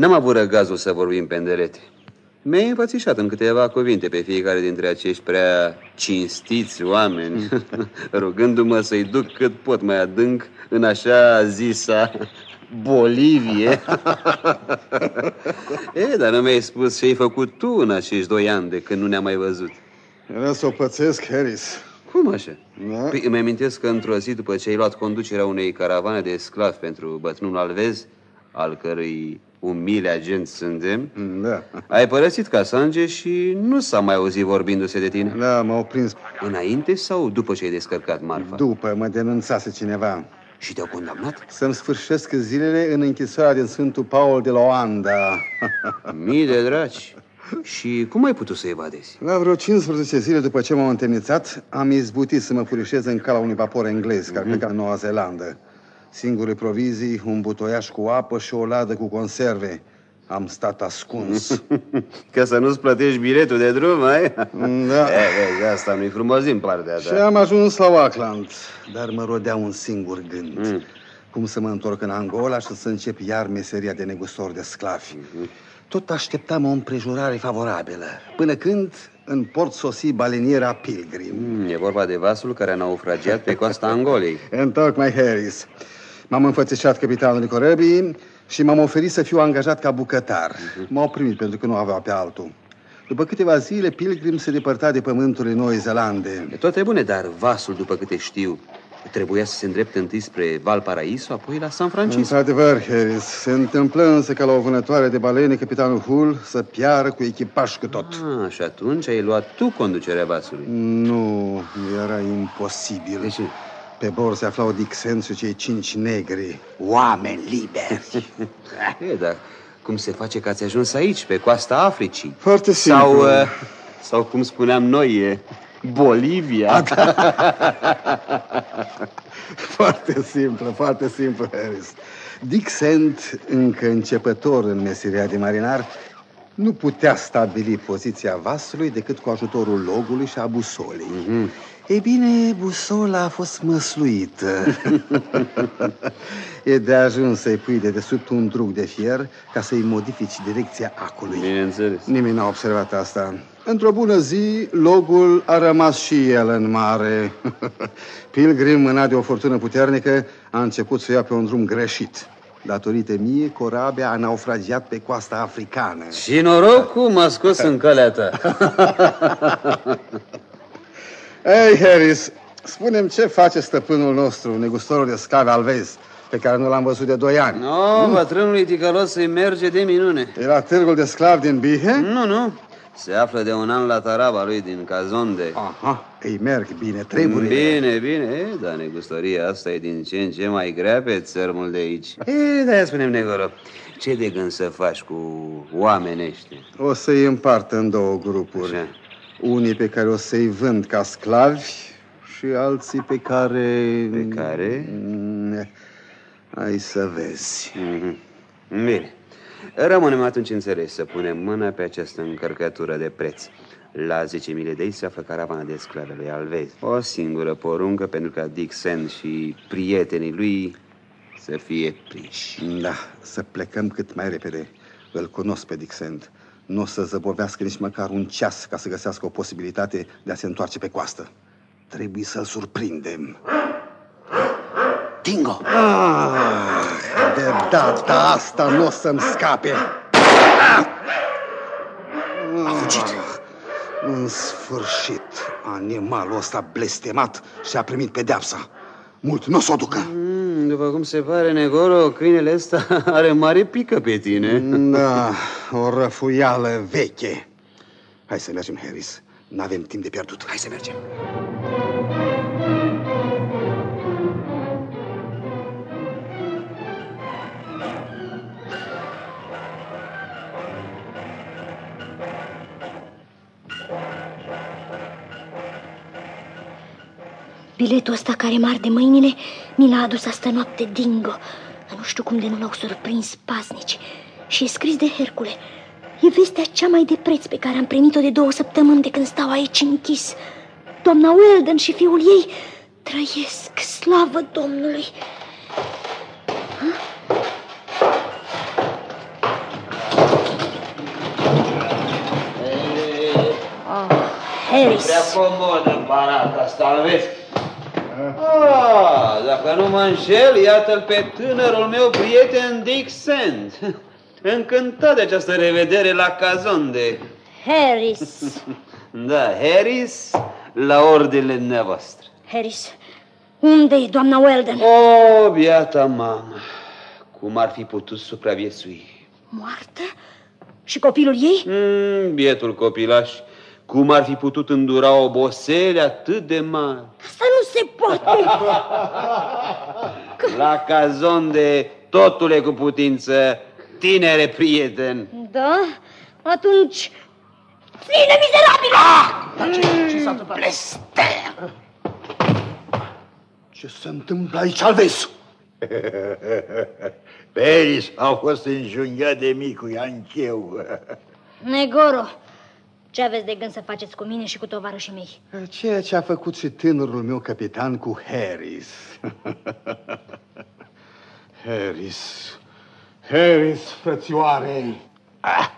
n-am avut răgazul să vorbim pendelete. Mi-ai înfățișat în câteva cuvinte pe fiecare dintre acești prea cinstiți oameni, rugându-mă să-i duc cât pot mai adânc în așa zisa Bolivie. e, dar nu mi-ai spus ce ai făcut tu în acești doi ani de când nu ne-am mai văzut. Era să o pățesc, Harris. Cum așa? Da? Păi, îmi amintesc că într-o zi după ce ai luat conducerea unei caravane de sclavi pentru bătrânul Alvez, al cărui umile agent suntem, Da. ai părăsit Casange și nu s-a mai auzit vorbindu-se de tine. Da, m-au prins. Înainte sau după ce ai descărcat marfa? După mă denunțase cineva. Și te-au condamnat? Să-mi sfârșesc zilele în închisoarea din Sfântul Paul de Loanda. Mii de draci. Și cum ai putut să evadezi? La vreo 15 zile după ce m-am întemnițat, am izbutit să mă furișez în cala unui vapor englez care pleca în Noua Zeelandă. Singure provizii, un butoiaș cu apă și o ladă cu conserve. Am stat ascuns. Ca să nu-ți plătești biletul de drum, ai? Da. E, vezi, asta nu-i frumos din partea Și ta. am ajuns la Auckland, dar mă rodea un singur gând. Cum să mă întorc în Angola și să încep iar meseria de negustor de sclavi. Tot așteptam o împrejurare favorabilă, până când în port sosi baleniera Pilgrim. Mm, E vorba de vasul care a naufragiat pe coasta Angolei. Întocmai Harris. M-am înfățișat capitanului corăbii și m-am oferit să fiu angajat ca bucătar. M-au primit pentru că nu aveau pe altul. După câteva zile, Pilgrim se depărta de pământurile Noi Zeelande. E toate bune, dar vasul, după câte știu, trebuia să se îndrepte întâi spre Valparaiso, apoi la San Francisco. Într-adevăr, Harris, se întâmplă însă ca la o vânătoare de balene, capitanul Hull să piară cu echipaj cu tot. Ah, și atunci ai luat tu conducerea vasului. Nu, era imposibil. De ce? Pe bord se aflau Dixon și cei cinci negri, oameni liberi. E, dar cum se face că ați ajuns aici, pe coasta Africii? Foarte simplu. Sau, uh, sau cum spuneam noi, e Bolivia. Foarte simplu, foarte simplu, Harris. Dick Sand, încă începător în meseria de marinar, nu putea stabili poziția vasului decât cu ajutorul logului și a busolei. Mm-hmm. Ei bine, busola a fost măsluită. e de ajuns să-i pui de desubt un drug de fier ca să-i modifici direcția acului. Bineînțeles. Nimeni n-a observat asta. Într-o bună zi, logul a rămas și el în mare. Pilgrim, mânat de o furtună puternică, a început să ia pe un drum greșit. Datorită mie, corabia a naufragiat pe coasta africană. Și norocul m-a scos în calea ta. Ei, Harris, spunem ce face stăpânul nostru, negustorul de scave Alvez, pe care nu l-am văzut de doi ani. No, bătrânului ticălos să-i merge de minune. E la târgul de sclavi din Bihe? Nu, nu. Se află de un an la taraba lui din Cazonde. Aha, îi merg bine, trebuie. Bine, bine, e, dar negustoria asta e din ce în ce mai grea pe țărmul de aici. E, de-aia spunem, Negoro, ce de gând să faci cu oamenii ăștia? O să-i împart în două grupuri. Așa. Unii pe care o să-i vând ca sclavi și alții pe care... Pe care? Mm, Ai să vezi. Mhm. Bine. Rămânem atunci înțeles să punem mâna pe această încărcătură de preț. La 10.000 de lei se află caravana de sclave lui Alvez. O singură poruncă pentru ca Dick Sand și prietenii lui să fie prinși. Da, să plecăm cât mai repede. Îl cunosc pe Dixent. Nu o să zăbovească nici măcar un ceas ca să găsească o posibilitate de a se întoarce pe coastă. Trebuie să-l surprindem. Tingo! Ah, de data asta nu o să-mi scape. A fugit. În sfârșit, animalul ăsta blestemat și-a primit pedeapsa. Mult nu o să o ducă. Mm, după cum se pare, Negoro, câinele ăsta are mare pică pe tine. Da, o răfuială veche. Hai să mergem, Harris. N-avem timp de pierdut. Hai să mergem. Biletul ăsta care m de mâinile mi l-a adus astă noapte Dingo. Nu știu cum de nu l-au surprins pasnici. Și e scris de Hercule. E vestea cea mai de preț pe care am primit-o de două săptămâni de când stau aici închis. Doamna Weldon și fiul ei trăiesc, slavă Domnului. Harris. Prea comodă barata asta, vezi? Ah, dacă nu mă înșel, iată-l pe tânărul meu prieten Dick Sand. Încântat de această revedere la Cazonde. Harris. Da, Harris, la ordinele nevoastre. Harris, unde e doamna Weldon? O, oh, biata mamă, cum ar fi putut supraviețui? Moartă? Și copilul ei? Mm, bietul copilaș, cum ar fi putut îndura obosele atât de mari? Asta nu se poate! La Cazonde totul e cu putință, tinere prieten. Da? Atunci... Ține, mizerabil! Ah! Ce s-a întâmplat? Blester! Ce se întâmplă aici, Alvesu? Peris a fost înjunghiat de micul Iancheu. Negoro, ce aveți de gând să faceți cu mine și cu tovarășii mei? Ceea ce a făcut și tânărul meu capitan cu Harris. Harris. Harris, frățioare. Ah!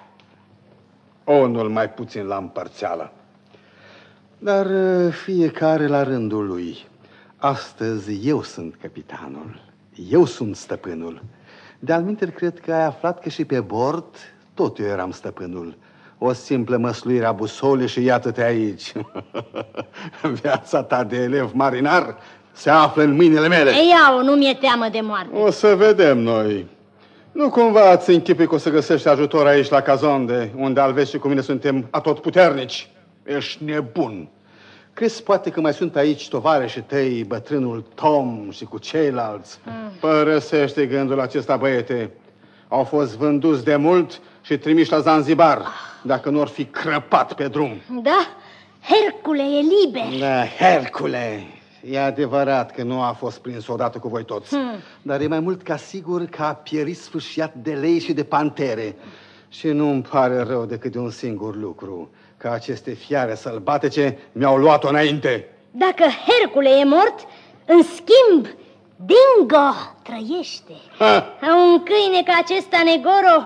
Onul mai puțin la împărțeală. Dar uh, fiecare la rândul lui. Astăzi eu sunt capitanul. Eu sunt stăpânul. De-al cred că ai aflat că și pe bord tot eu eram stăpânul. O simplă măsluire a busolii și iată-te aici. Viața ta de elev marinar se află în mâinile mele. Ei, iau, nu mi-e teamă de moarte. O să vedem noi. Nu cumva ați închipui că o să găsești ajutor aici la Cazonde, unde Alves și cu mine suntem atotputernici? Ești nebun. Crezi poate că mai sunt aici tovarășii tăi, bătrânul Tom și cu ceilalți? Mm. Părăsește gândul acesta, băiete. Au fost vânduți de mult și trimiși la Zanzibar, dacă nu ar fi crăpat pe drum. Da, Hercule e liber. Da, Hercule. E adevărat că nu a fost prins odată cu voi toți, hmm. dar e mai mult ca sigur că a pierit sfârșiat de lei și de pantere. Și nu îmi pare rău decât de un singur lucru, că aceste fiare sălbatece mi-au luat-o înainte. Dacă Hercule e mort, în schimb, Dingo trăiește. Ha. Un câine ca acesta, Negoro,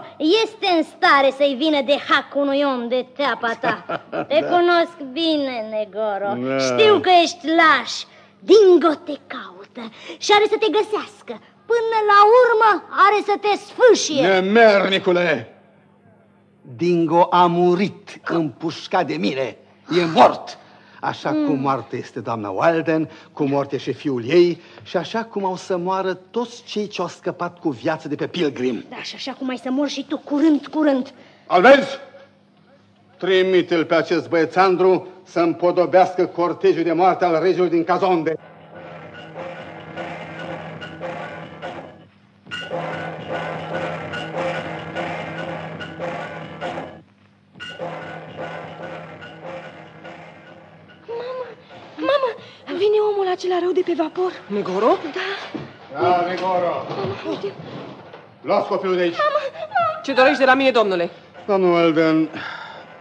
este în stare să-i vină de hac unui om de teapa ta. Te da. cunosc bine, Negoro. Da. Știu că ești laș. Dingo te caută și are să te găsească. Până la urmă are să te sfâșie. Nemernicule! Dingo a murit împușcat de mine. E mort. Așa mm. cum moarte este doamna Walden, cum moarte și fiul ei și așa cum au să moară toți cei ce au scăpat cu viață de pe Pilgrim. Da, și așa cum ai să mor și tu, curând, curând. Alvezi! Trimite-l pe acest băiețandru să împodobească cortejul de moarte al regelui din Cazonde. Acela rău de pe vapor. Negoro? Da. Da, Negoro. Luați copilul de aici. Mama, Ce dorești de la mine, domnule? Domnul Elden,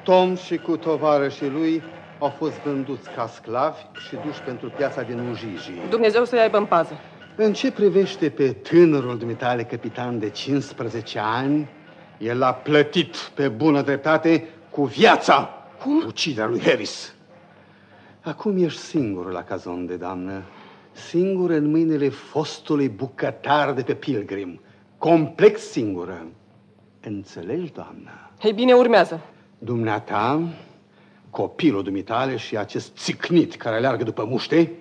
Tom și cu tovarășii lui au fost vânduți ca sclavi și duși pentru piața din Ujiji. Dumnezeu să-i aibă în pază. În ce privește pe tânărul dumitale capitan de 15 ani, el a plătit pe bună dreptate cu viața Cum? uciderea lui Harris. Acum ești singur la de doamnă. Singur în mâinile fostului bucătar de pe Pilgrim. Complex singură. Înțelegi, doamnă? Ei bine, urmează. Dumneata, copilul dumitale și acest țicnit care aleargă după muște,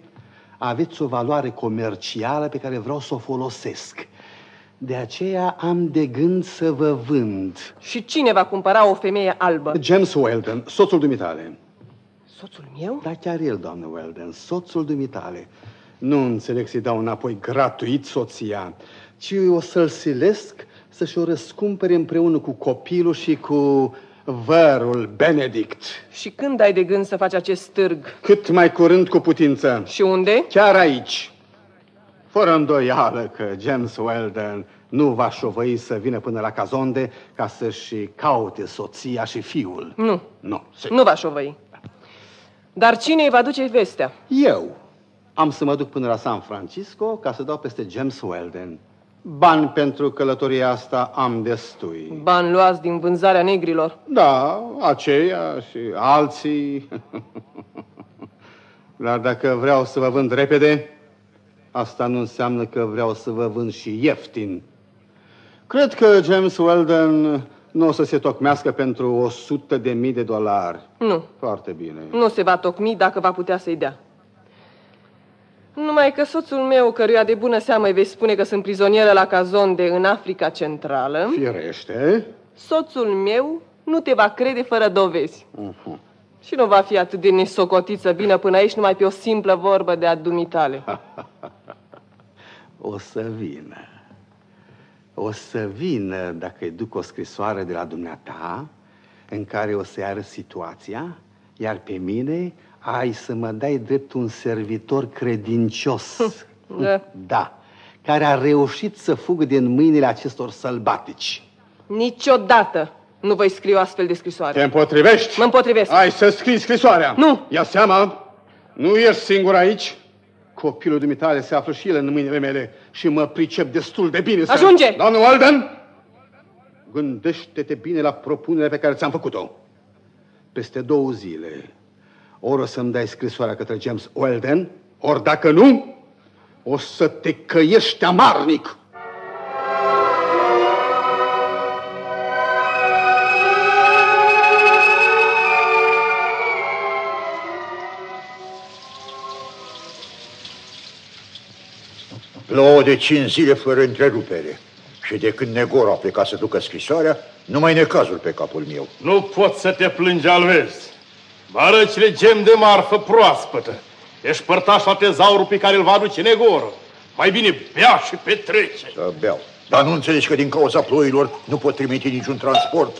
aveți o valoare comercială pe care vreau să o folosesc. De aceea am de gând să vă vând. Și cine va cumpăra o femeie albă? James Weldon, soțul dumitale. Soțul meu? Da, chiar el, doamnă Weldon, soțul dumitale. Nu înțeleg să-i dau înapoi gratuit soția, ci o să-l silesc să-și o răscumpere împreună cu copilul și cu vărul Benedict. Și când ai de gând să faci acest târg? Cât mai curând cu putință. Și unde? Chiar aici. Fără îndoială că James Weldon nu va șovăi să vină până la Cazonde ca să-și caute soția și fiul. Nu. Nu. Se... Nu va șovăi. Dar cine îi va duce vestea? Eu am să mă duc până la San Francisco ca să dau peste James Weldon. Bani pentru călătoria asta am destui. Bani luați din vânzarea negrilor. Da, aceia și alții. Dar dacă vreau să vă vând repede, asta nu înseamnă că vreau să vă vând și ieftin. Cred că James Weldon nu o să se tocmească pentru 100 de mii de dolari. Nu. Foarte bine. Nu se va tocmi dacă va putea să-i dea. Numai că soțul meu, căruia de bună seamă îi vei spune că sunt prizonieră la Cazonde în Africa Centrală... Firește. Soțul meu nu te va crede fără dovezi. Uh-huh. Și nu va fi atât de nesocotit să vină până aici numai pe o simplă vorbă de adumitale. o să vină. O să vină dacă îi duc o scrisoare de la dumneata în care o să arăt situația, iar pe mine ai să mă dai drept un servitor credincios. Da. da. Care a reușit să fugă din mâinile acestor sălbatici. Niciodată nu voi scrie o astfel de scrisoare. Te împotrivești? Mă împotrivesc. Ai să scrii scrisoarea. Nu. Ia seama, nu ești singur aici. Copilul dumitale se află și el în mâinile mele și mă pricep destul de bine. Ajunge! Să... Domnul Walden, gândește-te bine la propunerea pe care ți-am făcut-o. Peste două zile, ori o să-mi dai scrisoarea către James Weldon, ori dacă nu, o să te căiești amarnic. Plouă de cinci zile fără întrerupere. Și de când Negoro a plecat să ducă scrisoarea, numai necazul pe capul meu. Nu pot să te plângi, Alvez. Barăcile gem de marfă proaspătă. Ești părtaș la tezaurul pe care îl va aduce Negoro. Mai bine bea și petrece. Să beau. Dar nu înțelegi că din cauza ploilor nu pot trimite niciun transport?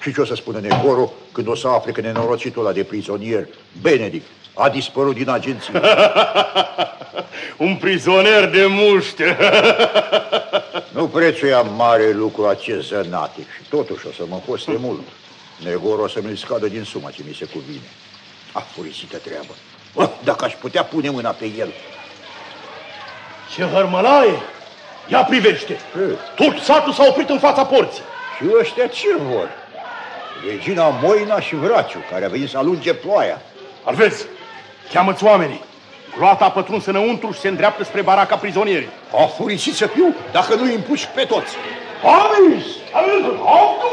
Și ce o să spună Negoro când o să afle că nenorocitul ăla de prizonier, Benedict, a dispărut din agenție? Un prizonier de muște. nu prețuia mare lucru acest zănatic și totuși o să mă coste mult. Negoro o să mi-l scadă din suma ce mi se cuvine. A, furisită treabă. Oh, dacă aș putea pune mâna pe el. Ce hărmălaie! Ia privește! Ce? Tot satul s-a oprit în fața porții. Și ăștia ce vor? Regina Moina și Vraciu, care a venit să alunge ploaia. Alvezi, cheamă-ți oamenii. Gloata a pătruns înăuntru și se îndreaptă spre baraca prizonierii. A furisit să fiu dacă nu îi împuși pe toți. Amis! Amis! Autu!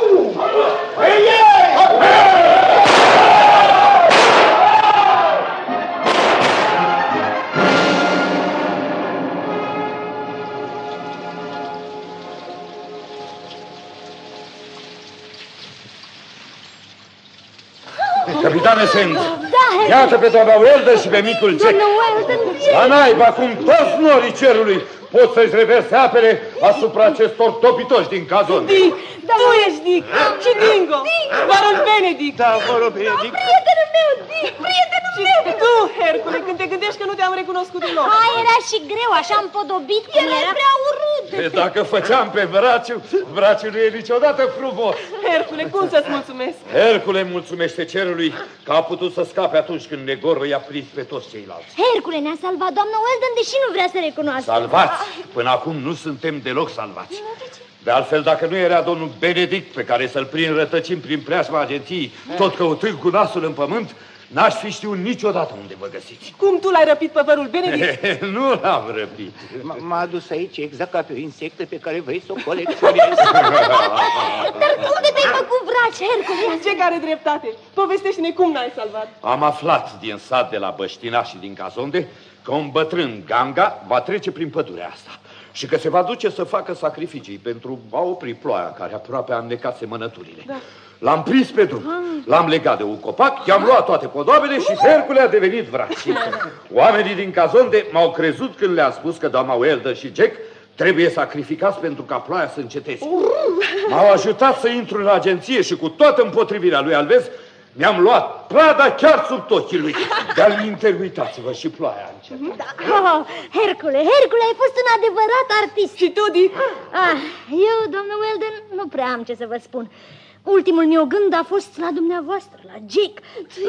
Capitane Send, Da, iată pe doamna Weldon și pe micul Jack. Doamna Weldon, ce? La naiba, cum toți norii cerului pot să-și reverse apele asupra acestor topitoși din cazon. Dick, da. tu ești Dick și Dingo, barul Benedict. Da, vă rog, Benedict. Prietenul meu, Dick, prietenul Și meu. tu, Hercule, când te gândești că nu te-am recunoscut deloc. A, era și greu, așa împodobit cum era. prea urât. E, Dacă făceam pe Vraciu, Vraciu nu e niciodată frumos. Hercule, cum să-ți mulțumesc? Hercule mulțumește cerului că a putut să scape atunci când Negoro i-a prins pe toți ceilalți. Hercule ne-a salvat doamna Weldon, deși nu vrea să recunoască. Salvați! Până acum nu suntem deloc salvați. De altfel, dacă nu era domnul Benedict pe care să-l prind rătăcim prin preajma agenției, tot căutând cu nasul în pământ, n-aș fi știut niciodată unde vă găsiți. Cum tu l-ai răpit pe vărul Benedict? nu l-am răpit. M-a adus aici exact ca pe o insectă pe care vrei să o colecționezi. Dar unde te-ai făcut vraci, Hercule? Ce care dreptate? Povestește-ne cum n-ai salvat. Am aflat din sat de la Băștina și din Cazonde că un bătrân ganga va trece prin pădurea asta și că se va duce să facă sacrificii pentru a opri ploaia care aproape a înnecat semănăturile. Da. L-am prins pe drum, l-am legat de un copac, i-am luat toate podobele și Hercule a devenit vraci. Oamenii din Cazonde m-au crezut când le-am spus că doamna Welder și Jack trebuie sacrificați pentru ca ploaia să înceteze. M-au ajutat să intru în agenție și cu toată împotrivirea lui Alves Mi-am luat prada chiar sub ochii lui. Dar minte, uitați-vă, și ploaia a început. Da. Oh, Hercule, Hercule, ai fost un adevărat artist. Și tu, Dick? Ah, eu, domnul Weldon, nu prea am ce să vă spun. Ultimul meu gând a fost la dumneavoastră, la Jack.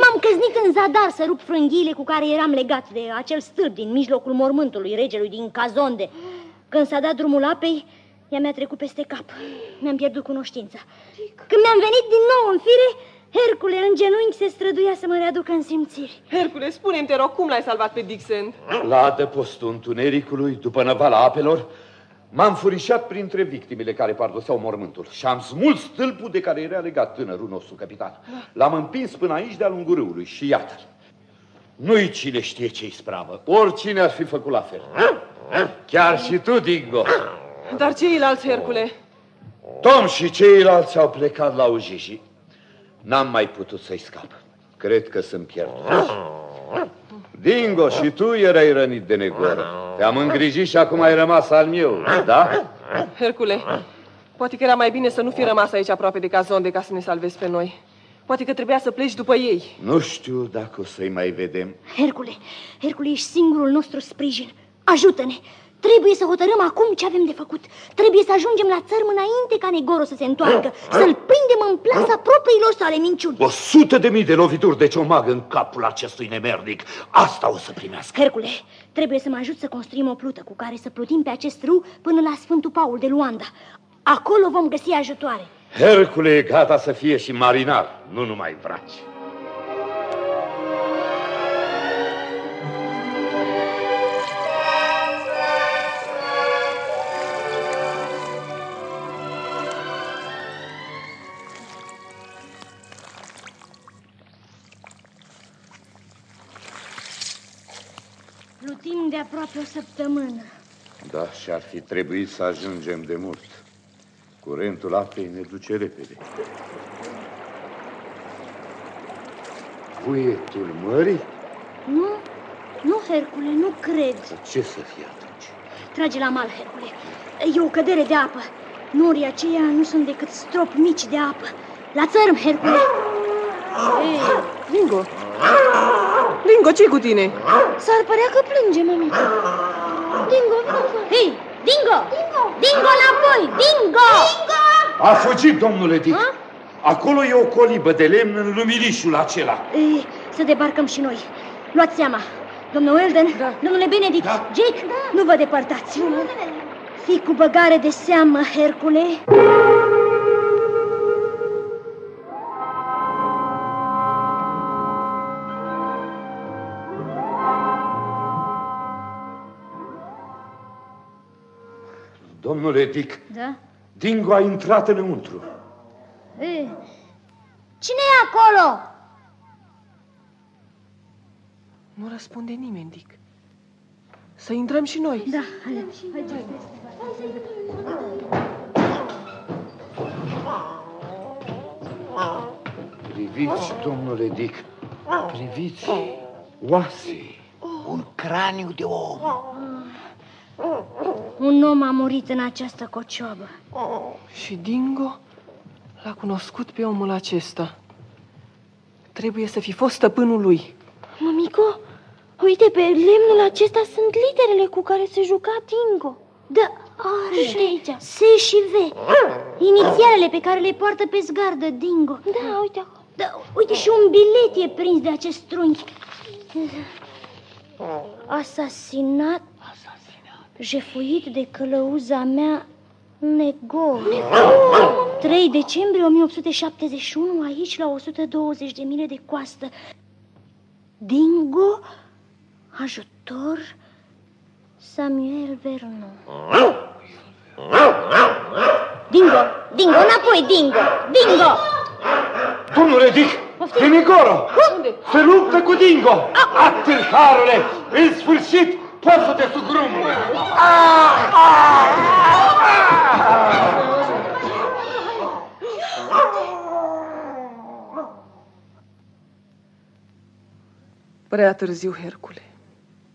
M-am căznit în zadar să rup frânghiile cu care eram legat de acel stâlp din mijlocul mormântului regelui din Cazonde. Când s-a dat drumul apei, ea mi-a trecut peste cap. Mi-am pierdut cunoștința. Când mi-am venit din nou în fire, Hercule în genunchi se străduia să mă readucă în simțiri. Hercule, spune-mi, te rog, cum l-ai salvat pe Dixon? La adăpostul întunericului, după năvala apelor, m-am furișat printre victimele care pardoseau mormântul și am smuls stâlpul de care era legat tânărul nostru capitan. L-am împins până aici de-a lungul râului și iată Nu-i cine știe ce-i spravă. Oricine ar fi făcut la fel. Chiar și tu, Dingo. Dar ceilalți, Hercule? Tom și ceilalți au plecat la Ujiji. N-am mai putut să-i scap. Cred că sunt pierdut. Dingo, și tu erai rănit de negoră. Te-am îngrijit și acum ai rămas al meu, da? Hercule, poate că era mai bine să nu fi rămas aici aproape de cazonde ca să ne salvezi pe noi. Poate că trebuia să pleci după ei. Nu știu dacă o să-i mai vedem. Hercule, Hercule, ești singurul nostru sprijin. Ajută-ne! Trebuie să hotărâm acum ce avem de făcut. Trebuie să ajungem la țărm înainte ca Negoro să se întoarcă, să-l prindem în plasa propriilor sale minciuni. O sută de mii de lovituri de ciomag în capul acestui nemernic. Asta o să primească. Hercule, trebuie să mă ajut să construim o plută cu care să plutim pe acest râu până la Sfântul Paul de Luanda. Acolo vom găsi ajutoare. Hercule e gata să fie și marinar, nu numai vraci. Aproape o săptămână. Da, și ar fi trebuit să ajungem de mult. Curentul apei ne duce repede. Puietul mării? Nu, nu, Hercule, nu cred. Ce să fie atunci? Trage la mal, Hercule. E o cădere de apă. Norii aceia nu sunt decât strop mici de apă. La țărm, Hercule. Ei, Dingo! Dingo, ce cu tine? S-ar părea că plânge, mămică. Dingo, Dingo. Hei, Dingo! Dingo! Dingo înapoi! Dingo! Dingo! A fugit, domnule Dick. Ha? Acolo e o colibă de lemn în luminișul acela. Ei, să debarcăm și noi. Luați seama. Domnul Elden, da. domnule Benedict, da. Jake, da. nu vă depărtați. Fii cu băgare de seamă, Hercule. Domnule Dick, Da? Dingo a intrat înăuntru. Ei, cine e acolo? Nu răspunde nimeni, Dick. Să intrăm și noi. Da, hai, hai, hai. Priviți, domnule Dick, priviți oase. Un craniu de om. Un om a murit în această cocioabă. Și Dingo l-a cunoscut pe omul acesta. Trebuie să fi fost stăpânul lui. Mămico, uite, pe lemnul acesta sunt literele cu care se juca Dingo. Da, are. Și aici. S și V. Inițialele pe care le poartă pe zgardă Dingo. Da, uite acolo. Da, uite și un bilet e prins de acest trunchi. Asasinat, jefuit de călăuza mea Negor. 3 decembrie 1871, aici la 120 de mile de coastă. Dingo, ajutor, Samuel Vernon. Dingo, Dingo, înapoi, Dingo, Dingo! Domnule Dick, e Negoro! Se luptă cu Dingo! Atârharule, în sfârșit poți să te sugrum! Prea târziu, Hercule.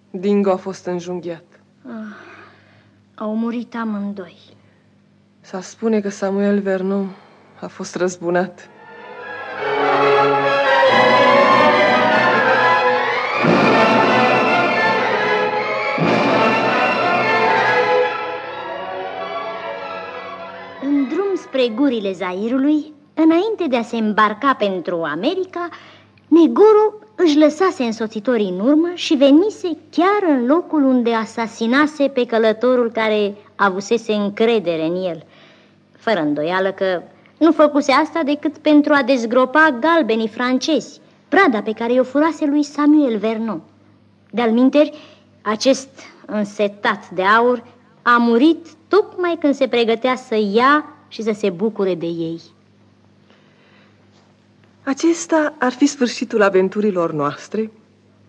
Dingo a fost înjunghiat. Ah, au murit amândoi. S-a spune că Samuel Vernon a fost răzbunat. Gurile Zairului, înainte de a se îmbarca pentru America, Negoro își lăsase însoțitorii în urmă și venise chiar în locul unde asasinase pe călătorul care avusese încredere în el. Fără îndoială că nu făcuse asta decât pentru a dezgropa galbenii francezi, prada pe care o furase lui Samuel Vernon. De-al minteri, acest însetat de aur a murit tocmai când se pregătea să ia și să se bucure de ei. Acesta ar fi sfârșitul aventurilor noastre,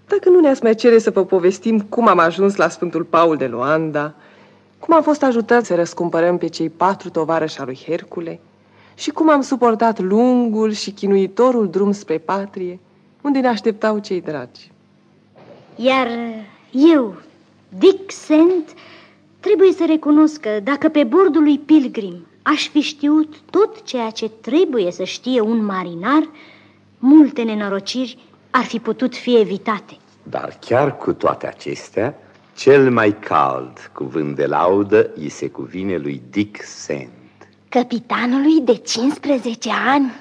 dacă nu ne-ați mai cere să vă povestim cum am ajuns la Sfântul Paul de Luanda, cum am fost ajutați să răscumpărăm pe cei patru tovarăși al lui Hercule și cum am suportat lungul și chinuitorul drum spre patrie, unde ne așteptau cei dragi. Iar eu, Dick Sent, trebuie să recunosc că dacă pe bordul lui Pilgrim aș fi știut tot ceea ce trebuie să știe un marinar, multe nenorociri ar fi putut fi evitate. Dar chiar cu toate acestea, cel mai cald cuvânt de laudă îi se cuvine lui Dick Sand. Capitanului de 15 ani.